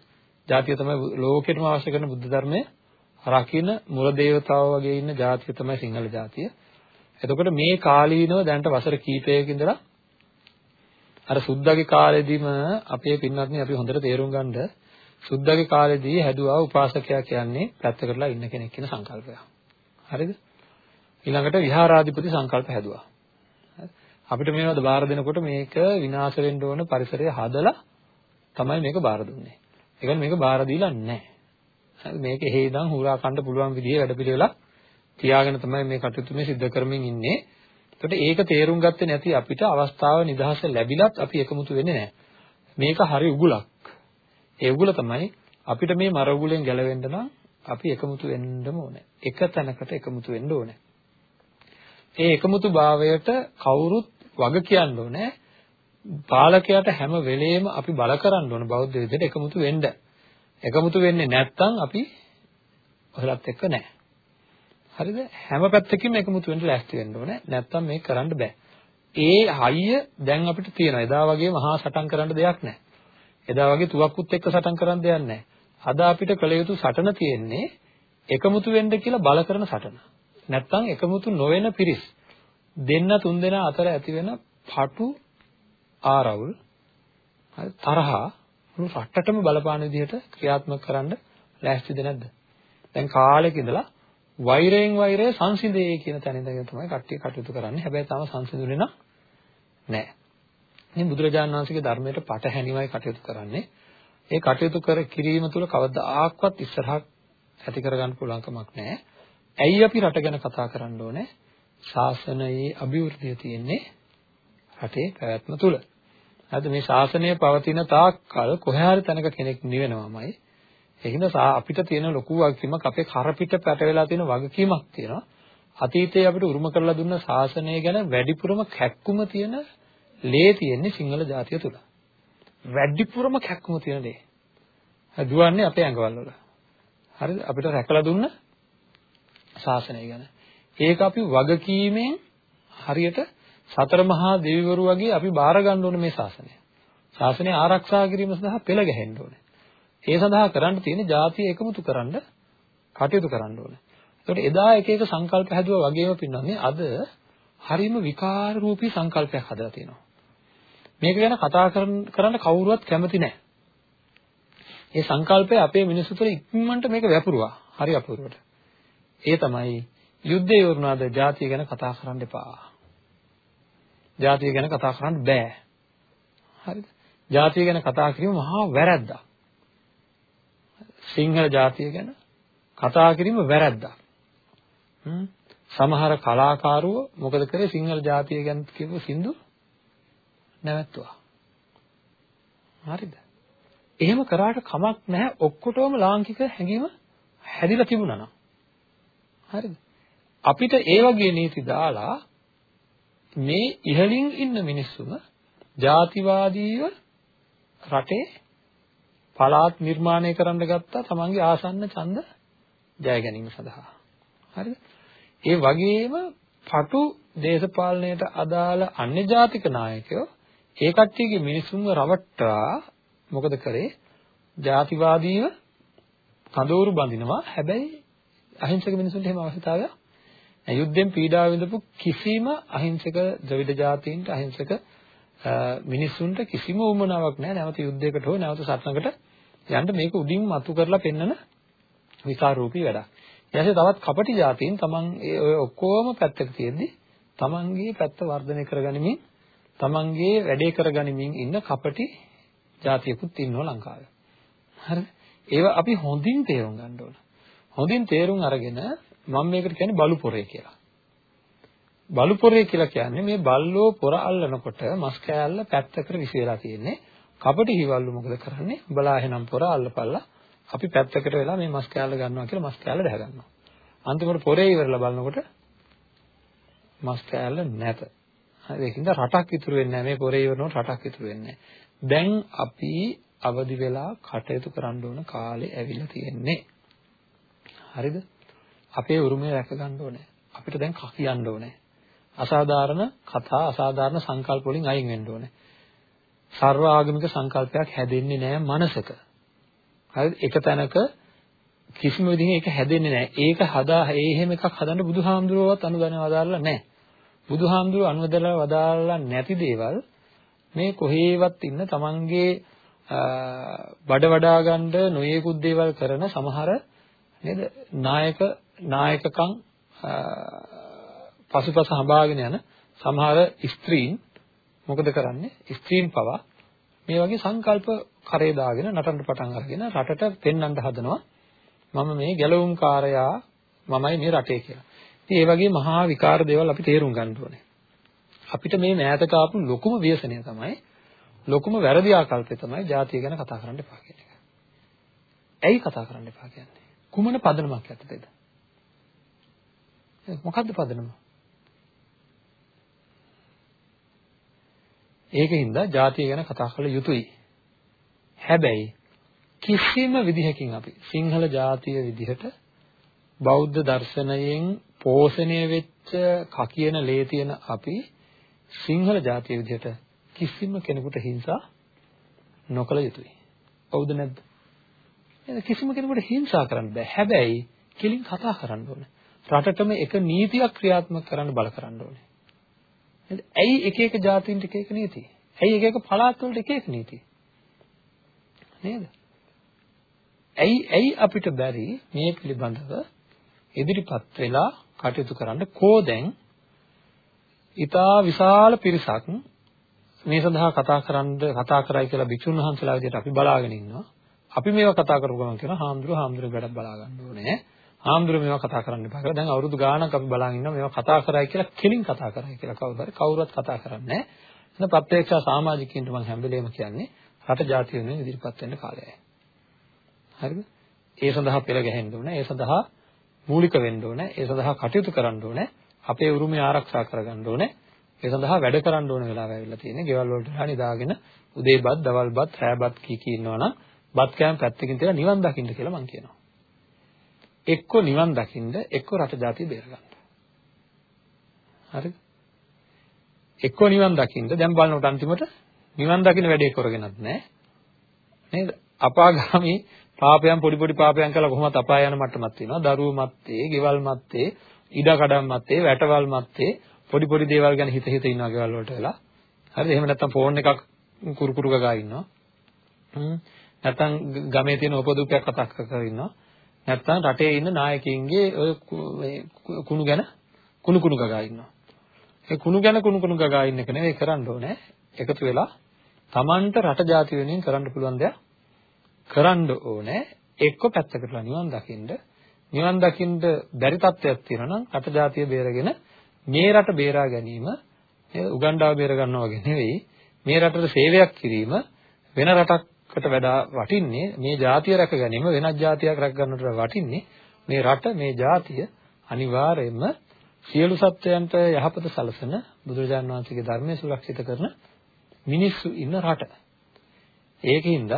S2: ජාතිය තමයි ලෝකෙටම අවශ්‍ය කරන බුද්ධ ධර්මය රකින්න මුල දේවතාවෝ වගේ ඉන්න ජාතිය තමයි සිංහල ජාතිය. එතකොට මේ කාලීනව දැනට වසර කීපයක ඉඳලා අර සුද්දගේ කාලෙදිම අපේ පින්වත්නි අපි හොඳට තේරුම් ගන්නද සුද්දගේ කාලෙදී හැදුවා උපාසකයා කියන්නේ පැත්තකටලා ඉන්න කෙනෙක් කියන සංකල්පය. හරිද? ඊළඟට විහාරාධිපති සංකල්ප හැදුවා. අපිට මේවද බාර දෙනකොට මේක විනාශ වෙන්න ඕන පරිසරය හදලා තමයි මේක බාර දුන්නේ. ඒ කියන්නේ මේක බාර දීලා නැහැ. හරි මේක එහෙ ඉඳන් හුරා කන්න පුළුවන් විදිහේ වැඩපිළිවෙලක් තියාගෙන තමයි මේ කටයුතු මේ සිද්ධ කරමින් ඉන්නේ. එතකොට ඒක තේරුම් ගත්තේ නැති අපිට අවස්ථාව නිදහස ලැබිලත් අපි එකමුතු වෙන්නේ නැහැ. මේක හරි උගුලක්. ඒ උගුල තමයි අපිට මේ මර උගුලෙන් ගැලවෙන්න නම් අපි එකමුතු වෙන්නම ඕනේ. එක තැනකට එකමුතු වෙන්න ඕනේ. ඒ එකමුතු භාවයට කවුරුත් වග කියන්න ඕනේ. පාලකයාට හැම වෙලෙම අපි බල කරන්න ඕන බෞද්ධ විදිහට එකමුතු වෙන්න. එකමුතු වෙන්නේ නැත්නම් අපි ඔයලත් එක්ක නැහැ. හරිද? හැම පැත්තකින්ම එකමුතු වෙන්න ලෑස්ති වෙන්න ඕනේ. නැත්නම් මේක කරන්න බෑ. ඒ හයිය දැන් අපිට තියෙනවා. එදා වගේ මහා සටන් කරන්න දෙයක් නැහැ. එදා වගේ තුවක්කුත් එක්ක සටන් කරන්න දෙයක් නැහැ. අද අපිට කළ යුතු සටන තියෙන්නේ එකමුතු වෙන්න කියලා බල කරන සටන. නැත්නම් එකමුතු නොවන පිරිස් දෙන්න තුන් දෙනා අතර ඇති වෙන පටු ආරවුල් හරි තරහා මුළු රටටම බලපාන විදිහට ක්‍රියාත්මක කරන්න ලෑස්තිද නැද්ද? දැන් කාලෙක ඉඳලා වෛරයෙන් වෛරය සංසිඳේ කියන තැන ඉඳගෙන තමයි කට්ටිය කටයුතු කරන්නේ. හැබැයි තාම සංසිඳුනේ නැහැ. මේ බුදුරජාණන් වහන්සේගේ ධර්මයට පටහැනිවයි කටයුතු කරන්නේ. ඒ කටයුතු කර කිරීම තුළ කවදාවත් ඉස්සරහක් ඇති කරගන්න පුළුවන් කමක් නැහැ. ඇයි අපි රට ගැන කතා කරන්න ඕනේ? ශාසනයේ අභිවෘද්ධිය තියෙන්නේ රටේ පැවැත්ම තුළ. හරිද මේ ශාසනය පවතින තාක්කල් කොහේ හරි තැනක කෙනෙක් නිවෙනවමයි. ඒකින්ද අපිට තියෙන ලොකු වගකීමක් අපේ කරපිට පැට වෙලා තියෙන වගකීමක් තියෙනවා. අතීතයේ අපිට උරුම කරලා දුන්න ශාසනය ගැන වැඩිපුරම කැක්කුම තියෙන ලේ තියෙන්නේ සිංහල ජාතිය තුල. වැඩිපුරම කැක්කුම තියෙන ලේ. දුවන්නේ අපේ ඇඟවල් වල. හරිද? අපිට රැකලා දුන්න ශාසනය ගැන. ඒක අපි වගකීමෙන් හරියට සතර මහා දෙවිවරු වගේ අපි බාර ගන්න ඕනේ මේ ශාසනය. ශාසනය ආරක්ෂා කිරීම සඳහා පෙළ ගැහෙන්න ඕනේ. ඒ සඳහා කරන්න තියෙන්නේ ಜಾතිය එකමුතු කරන්න කටයුතු කරන්න ඕනේ. ඒකට එදා එක එක සංකල්ප හැදුවා වගේම පින්නන්නේ අද හරිම විකාර රූපී සංකල්පයක් හදලා තියෙනවා. මේක ගැන කතා කරන්න කවුරුවත් කැමති නැහැ. ඒ සංකල්පය අපේ මිනිස්සු තුළ ඉක්මනට මේක වැපුරුවා. හරි අපූර්වට. ඒ තමයි යුද්ධය වුණාද ජාතිය ගැන කතා කරන්න එපා. ජාතිය ගැන කතා කරන්න බෑ. හරිද? ජාතිය ගැන කතා කිරීම මහා වැරැද්දක්. සිංහල ජාතිය ගැන කතා කිරීම වැරැද්දක්. සමහර කලාකාරවෝ මොකද කරේ සිංහල ජාතිය ගැන කියපු සින්දු නැවැත්තුවා. හරිද? එහෙම කරාට කමක් නැහැ ඔක්කොටම ලාංකික හැඟීම හැදිලා තිබුණා නම්. හරිද? අපිට ඒ වගේ නීති දාලා මේ ඉහළින් ඉන්න මිනිස්සුම ජාතිවාදීව රටේ පළාත් නිර්මාණය කරන්න ගත්තා තමන්ගේ ආසන්න ඡන්ද ජය ගැනීම සඳහා. හරිද? ඒ වගේම පටු දේශපාලනයට අදාළ අන්‍ය ජාතික නායකයෝ ඒ කට්ටියගේ මිනිසුන්ව රවට්ටා මොකද කරේ? ජාතිවාදීව කඳවුරු බඳිනවා. හැබැයි අහිංසක මිනිසුන්ට එහෙම අවශ්‍යතාවයක් නැහැ. යුද්ධෙන් පීඩාව විඳපු කිසිම අහිංසක ද්‍රවිඩ ජාතීන්ට අහිංසක මිනිසුන්ට කිසිම උවමනාවක් නැහැ. නැවත යුද්ධයකට හෝ නැවත සටනකට යන්න මේක උඩින් මතු කරලා පෙන්නන විකාරූපී වැඩක්. ඊටසේ තවත් කපටි ජාතීන් තමන් ඒ ඔය ඔක්කොම පැත්තක තියෙද්දි තමන්ගේ පැත්ත වර්ධනය කරගනිමින් තමන්ගේ වැඩේ කරගනිමින් ඉන්න කපටි જાතියකුත් ඉන්නවා ලංකාවේ. හරිද? ඒවා අපි හොඳින් තේරුම් ගන්න ඕන. හොඳින් තේරුම් අරගෙන මම මේකට කියන්නේ බලු පොරේ කියලා. බලු පොරේ කියලා කියන්නේ මේ බල්ලෝ පොර අල්ලනකොට මස් කෑල්ල පැත්තකට විසි වෙලා තියෙන්නේ. කපටි හිවල්ලු මොකද කරන්නේ? උඹලා එහෙනම් පොර අල්ලපල්ලා අපි පැත්තකට වෙලා මේ මස් කෑල්ල ගන්නවා කියලා මස් කෑල්ල දැහ ගන්නවා. අන්තිමට පොරේ ඉවරලා බලනකොට මස් කෑල්ල නැත. හරි ඒකින්ද රටක් ඉතුරු වෙන්නේ නැහැ. මේ පොරේ ඉවරනකොට රටක් ඉතුරු වෙන්නේ දැන් අපි අවදි වෙලා කටයුතු කරන්න ඕන කාලේ ඇවිල්ලා තියෙන්නේ. හරිද? අපේ උරුමය රැක ගන්න ඕනේ. අපිට දැන් කියන්න ඕනේ. අසාධාරණ කතා අසාධාරණ සංකල්ප වලින් අයින් වෙන්න ඕනේ. සර්ව ආගමික සංකල්පයක් හැදෙන්නේ නැහැ මනසක. හරිද? එක තැනක කිසිම විදිහකින් ඒක හැදෙන්නේ නැහැ. ඒක හදා ඒ එහෙම එකක් හදන්න බුදුහාමුදුරුවෝවත් අනුදානය වදාරලා නැහැ. බුදුහාමුදුරුවෝ අනුවදලා වදාරලා නැති දේවල් මේ කොහේවත් ඉන්න තමන්ගේ බඩ වඩා ගන්න නොයෙකුත් දේවල් කරන සමහර නේද නායක නායකකම් පසුපස හඹාගෙන යන සමහර ස්ත්‍රීන් මොකද කරන්නේ ස්ත්‍රීන් පවා මේ වගේ සංකල්ප කරේ දාගෙන නටන්න පටන් අරගෙන රටට පෙන්වන්න හදනවා මම මේ ගැලවුම්කාරයා මමයි මේ රටේ කියලා. ඉතින් ඒ වගේ මහා විකාර දේවල් අපි තේරුම් ගන්න ඕනේ. අපිට මේ මෑතක ආපු ලොකුම ව්‍යසනය තමයි ලොකුම වැරදි ආකල්පය තමයි ජාතිය ගැන කතා කරන්න එපා කියන එක. ඇයි කතා කරන්න එපා කියන්නේ? කුමන පදනමක් යටතේද? මොකද්ද පදනම? ඒකින්ද ජාතිය ගැන කතා කළ යුතුයි. හැබැයි කිසිම විදිහකින් අපි සිංහල ජාතිය විදිහට බෞද්ධ දර්ශනයෙන් පෝෂණය වෙච්ච කකියන ලේ තියෙන අපි සිංහල ජාතිය විදිහට කිසිම කෙනෙකුට හිංසා නොකළ යුතුයි. හවුද නැද්ද? එහෙනම් කිසිම කෙනෙකුට හිංසා කරන්න බෑ. හැබැයි කෙලින් කතා කරන්න ඕනේ. රටටම එක නීතියක් ක්‍රියාත්මක කරන්න බල කරන්න ඕනේ. නේද? ඇයි එක එක ජාතීන්ට එක එක නීති? ඇයි එක එක පළාත් වලට එක එක නීති? නේද? ඇයි ඇයි අපිට බැරි මේ පිළිබඳව ඉදිරිපත් වෙලා කටයුතු කරන්න කෝ දැන් ඊටා විශාල පිරිසක් මේ සඳහා කතා කරන්න කතා කරයි කියලා භික්ෂුන් වහන්සේලා විදිහට අපි බලාගෙන ඉන්නවා. අපි මේවා කතා කරපු ගමන් කියනවා හාමුදුරුවෝ හාමුදුරුවෝ වැඩක් බලා ගන්න ඕනේ. හාමුදුරුවෝ මේවා කතා කරන්න එපා කියලා. දැන් අවුරුදු ගාණක් අපි බලාගෙන ඉන්නවා මේවා කතා කරයි කියලා කෙලින් කතා කරයි කියලා කවුරුත් කවුරුත් කතා කරන්නේ නැහැ. එහෙනම් ප්‍රත්‍යක්ෂ සමාජිකින්ට මම හැම වෙලේම කියන්නේ රට ජාතිය වෙනුවෙන් ඉදිරිපත් වෙන්න කාලයයි. හරිද? ඒ සඳහා පෙළ ගැහෙන්න ඕනේ. ඒ සඳහා මූලික වෙන්න ඕනේ. ඒ සඳහා කටයුතු කරන්න ඕනේ. අපේ උරුමය ආරක්ෂා කරගන්න ඕනේ. ඒ සඳහා වැඩ කරන්න ඕන වෙලාව ඇවිල්ලා තියෙන්නේ. ගෙවල් වලට නිදාගෙන උදේ බත්, දවල් බත්, රෑ බත් කී කී ඉන්නවනම් බත් කෑම පැත්තකින් තියලා නිවන් දකින්න කියලා මම කියනවා. එක්ක නිවන් දකින්න, එක්ක රට ජාතිය බේරගන්න. හරිද? එක්ක නිවන් දකින්න දැන් බලනකොට අන්තිමට නිවන් දකින්න වැඩේ කරගෙනත් නැහැ. නේද? අපාගාමී පාපයන් පොඩි පොඩි පාපයන් කළා කොහොමද අපාය යන මට්ටමක් තියෙනවා. දරුවෝ මැත්තේ, ගෙවල් මැත්තේ, ඉඩ කඩම් මැත්තේ, වැටවල් මැත්තේ පොඩි පොඩි දේවල් ගැන හිත හිත ඉන්නවා ගෙවල් වලට වෙලා. හරිද? එහෙම නැත්නම් ෆෝන් එකක් කුරු කුරු ගගා ඉන්නවා. හ්ම්. නැත්නම් ගමේ තියෙන උපදූපයක් කතා කර කර ඉන්නවා. නැත්නම් රටේ ඉන්න නායකයින්ගේ ඔය මේ කුණු ගැන කුණු කුණු ගගා ඉන්නවා. ඒ කුණු ගැන කුණු කුණු ගගා ඉන්න එක නෙවෙයි කරන්න ඕනේ. එකතු වෙලා Tamanට රට ජාති වෙනුවෙන් කරන්න පුළුවන් දේක් කරන්න ඕනේ එක්ක පැත්තකටලා නිවන් දකින්න නිවන් දකින්න බැරි තත්ත්වයක් තියෙනවා නම් රට ජාතිය බේරගෙන මේ රට බේරා ගැනීම උගණ්ඩාව බේර ගන්නවා වගේ නෙවෙයි මේ රටට සේවයක් කිරීම වෙන රටකට වඩා වටින්නේ මේ ජාතිය රැක ගැනීම වෙනත් ජාතියක් රැක ගන්නට වටින්නේ මේ රට මේ ජාතිය අනිවාර්යයෙන්ම සියලු සත්වයන්ට යහපත සලසන බුදුරජාණන් වහන්සේගේ ධර්මය සුරක්ෂිත කරන මිනිස්සු ඉන්න රට. ඒකින්ද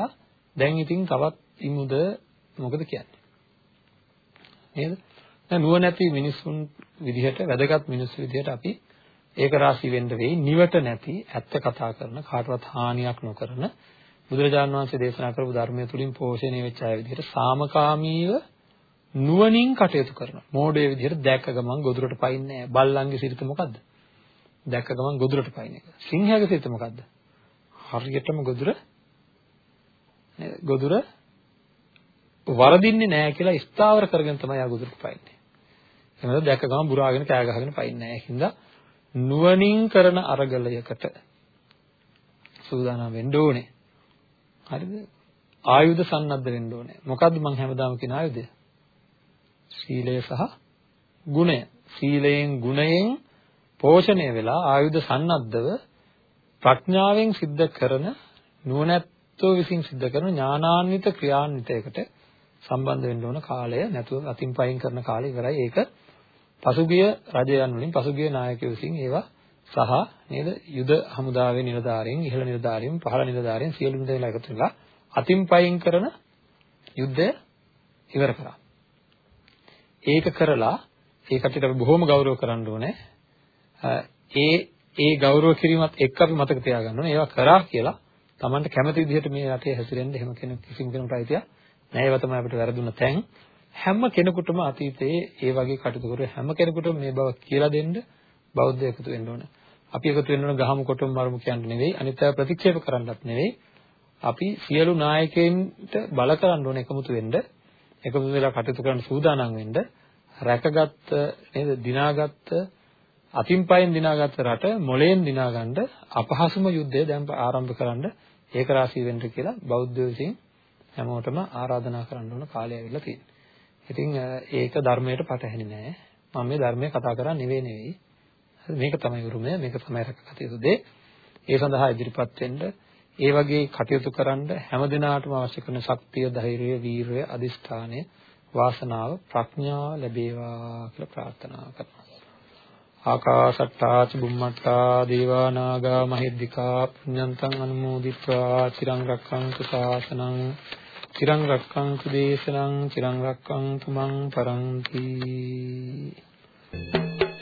S2: දැන් ඉතින් තවත් ඉමුද මොකද කියන්නේ? නේද? දැන් නුවණැති මිනිසුන් විදිහට වැදගත් මිනිස්සු විදිහට අපි ඒක රාශී වෙන්න වෙයි නිවට නැති ඇත්ත කතා කරන කාටවත් හානියක් නොකරන බුදුරජාණන් වහන්සේ දේශනා කරපු ධර්මය තුලින් පෝෂණය වෙච්ච අය විදිහට සාමකාමීව නුවණින් කටයුතු කරන මෝඩයේ විදිහට දැක්ක ගමන් ගොදුරට පයින්නේ නැහැ බල්ලන්ගේ සිරිත මොකද්ද දැක්ක ගමන් ගොදුරට පයින් එක සිංහයාගේ සිරිත මොකද්ද හරියටම ගොදුර ගොදුර වරදින්නේ නැහැ කියලා ස්ථාවර කරගෙන තමයි ආ ගොදුරට පයින්නේ. එහෙනම් දැක්ක ගමන් බුරාගෙන කෑ ගහගෙන පයින්නේ නැහැ. ඒකින්ද නුවණින් කරන අරගලයකට සූදානම් වෙන්න ඕනේ. හරිද? ආයුධ සන්නද්ධ වෙන්න ඕනේ. මොකද්ද මම හැමදාම කියන ආයුධය? සීලය සහ ගුණය. සීලයෙන් ගුණයෙන් පෝෂණය වෙලා ආයුධ සන්නද්ධව ප්‍රඥාවෙන් සිද්ධ කරන නුවණැත්තෝ විසින් සිද්ධ කරන ඥානාන්විත ක්‍රියාන්විතයකට සම්බන්ධ වෙන්න ඕන කාලය නැතුව අතින් පයින් කරන කාලය ඉවරයි. ඒක පසුගිය රජයන් වලින් පසුගිය නායකයෝ විසින් ඒවා සහ නේද යුද හමුදාවේ නිලධාරීන් ඉහළ නිලධාරීන් පහළ නිලධාරීන් සියලුම දේවල් එකතු වෙලා අතින් පයින් කරන යුද්ධය ඉවර කරා. ඒක කරලා ඒ කට්ටියට අපි බොහොම ගෞරව කරන්න ඕනේ. ඒ ඒ ගෞරව කිරීමත් එක්ක අපි මතක තියාගන්න ඕනේ. ඒවා කරා කියලා Tamanට කැමති විදිහට මේ රටේ හැසිරෙන්න එහෙම කෙනෙක් කිසිම කෙනෙකුට අයිතිය නැහැ. ඒවා තමයි අපිට වැරදුන තැන්. හැම කෙනෙකුටම අතීතයේ ඒ වගේ කටයුතු කරු හැම කෙනෙකුටම මේ බව කියලා දෙන්න බෞද්ධ එකතු වෙන්න ඕන. අපි එකතු වෙන්න ඕන ගහමු කොටුම් මරමු කියන්න නෙවෙයි අනිත් අය ප්‍රතික්ෂේප කරන්නත් නෙවෙයි. අපි සියලු නායකයින්ට බල කරන්න ඕන එකමුතු වෙන්න එකතු වෙලා කටයුතු කරන්න සූදානම් වෙන්න රැකගත්ත නේද දිනාගත්ත අතින් පයින් දිනාගත්ත රට මොලෙන් දිනාගන්න අපහසුම යුද්ධය දැන් ආරම්භ කරන්න ඒක රාශී වෙන්න කියලා බෞද්ධයෝ විසින් හැමෝටම ආරාධනා කරන්න ඕන කාලය ඇවිල්ලා තියෙනවා. ඉතින් ඒක ධර්මයට පටහැනි නෑ. මම මේ ධර්මය කතා කරන්නේ නෙවෙයි නෙවෙයි. මේක තමයි උරුමය, මේක තමයි රැකගත යුතු දේ. ඒ සඳහා ඉදිරිපත් වෙන්න, ඒ වගේ කටයුතු කරන්න හැම දිනාටම අවශ්‍ය කරන ශක්තිය, ධෛර්යය, වීරය, අදිෂ්ඨානය, වාසනාව, ප්‍රඥාව ලැබේවා කියලා ප්‍රාර්ථනා කරනවා. ආකාසට්ටා චුම්මට්ටා දේවා නාග මහිද්దికා පුඤ්ඤන්තං අනුමෝදිත්වා චිරං රක්ඛන්තු ශාසනං චිරං රක්ඛන්තු දේශනං චිරං රක්ඛන්තු මං පරන්ති Thank you.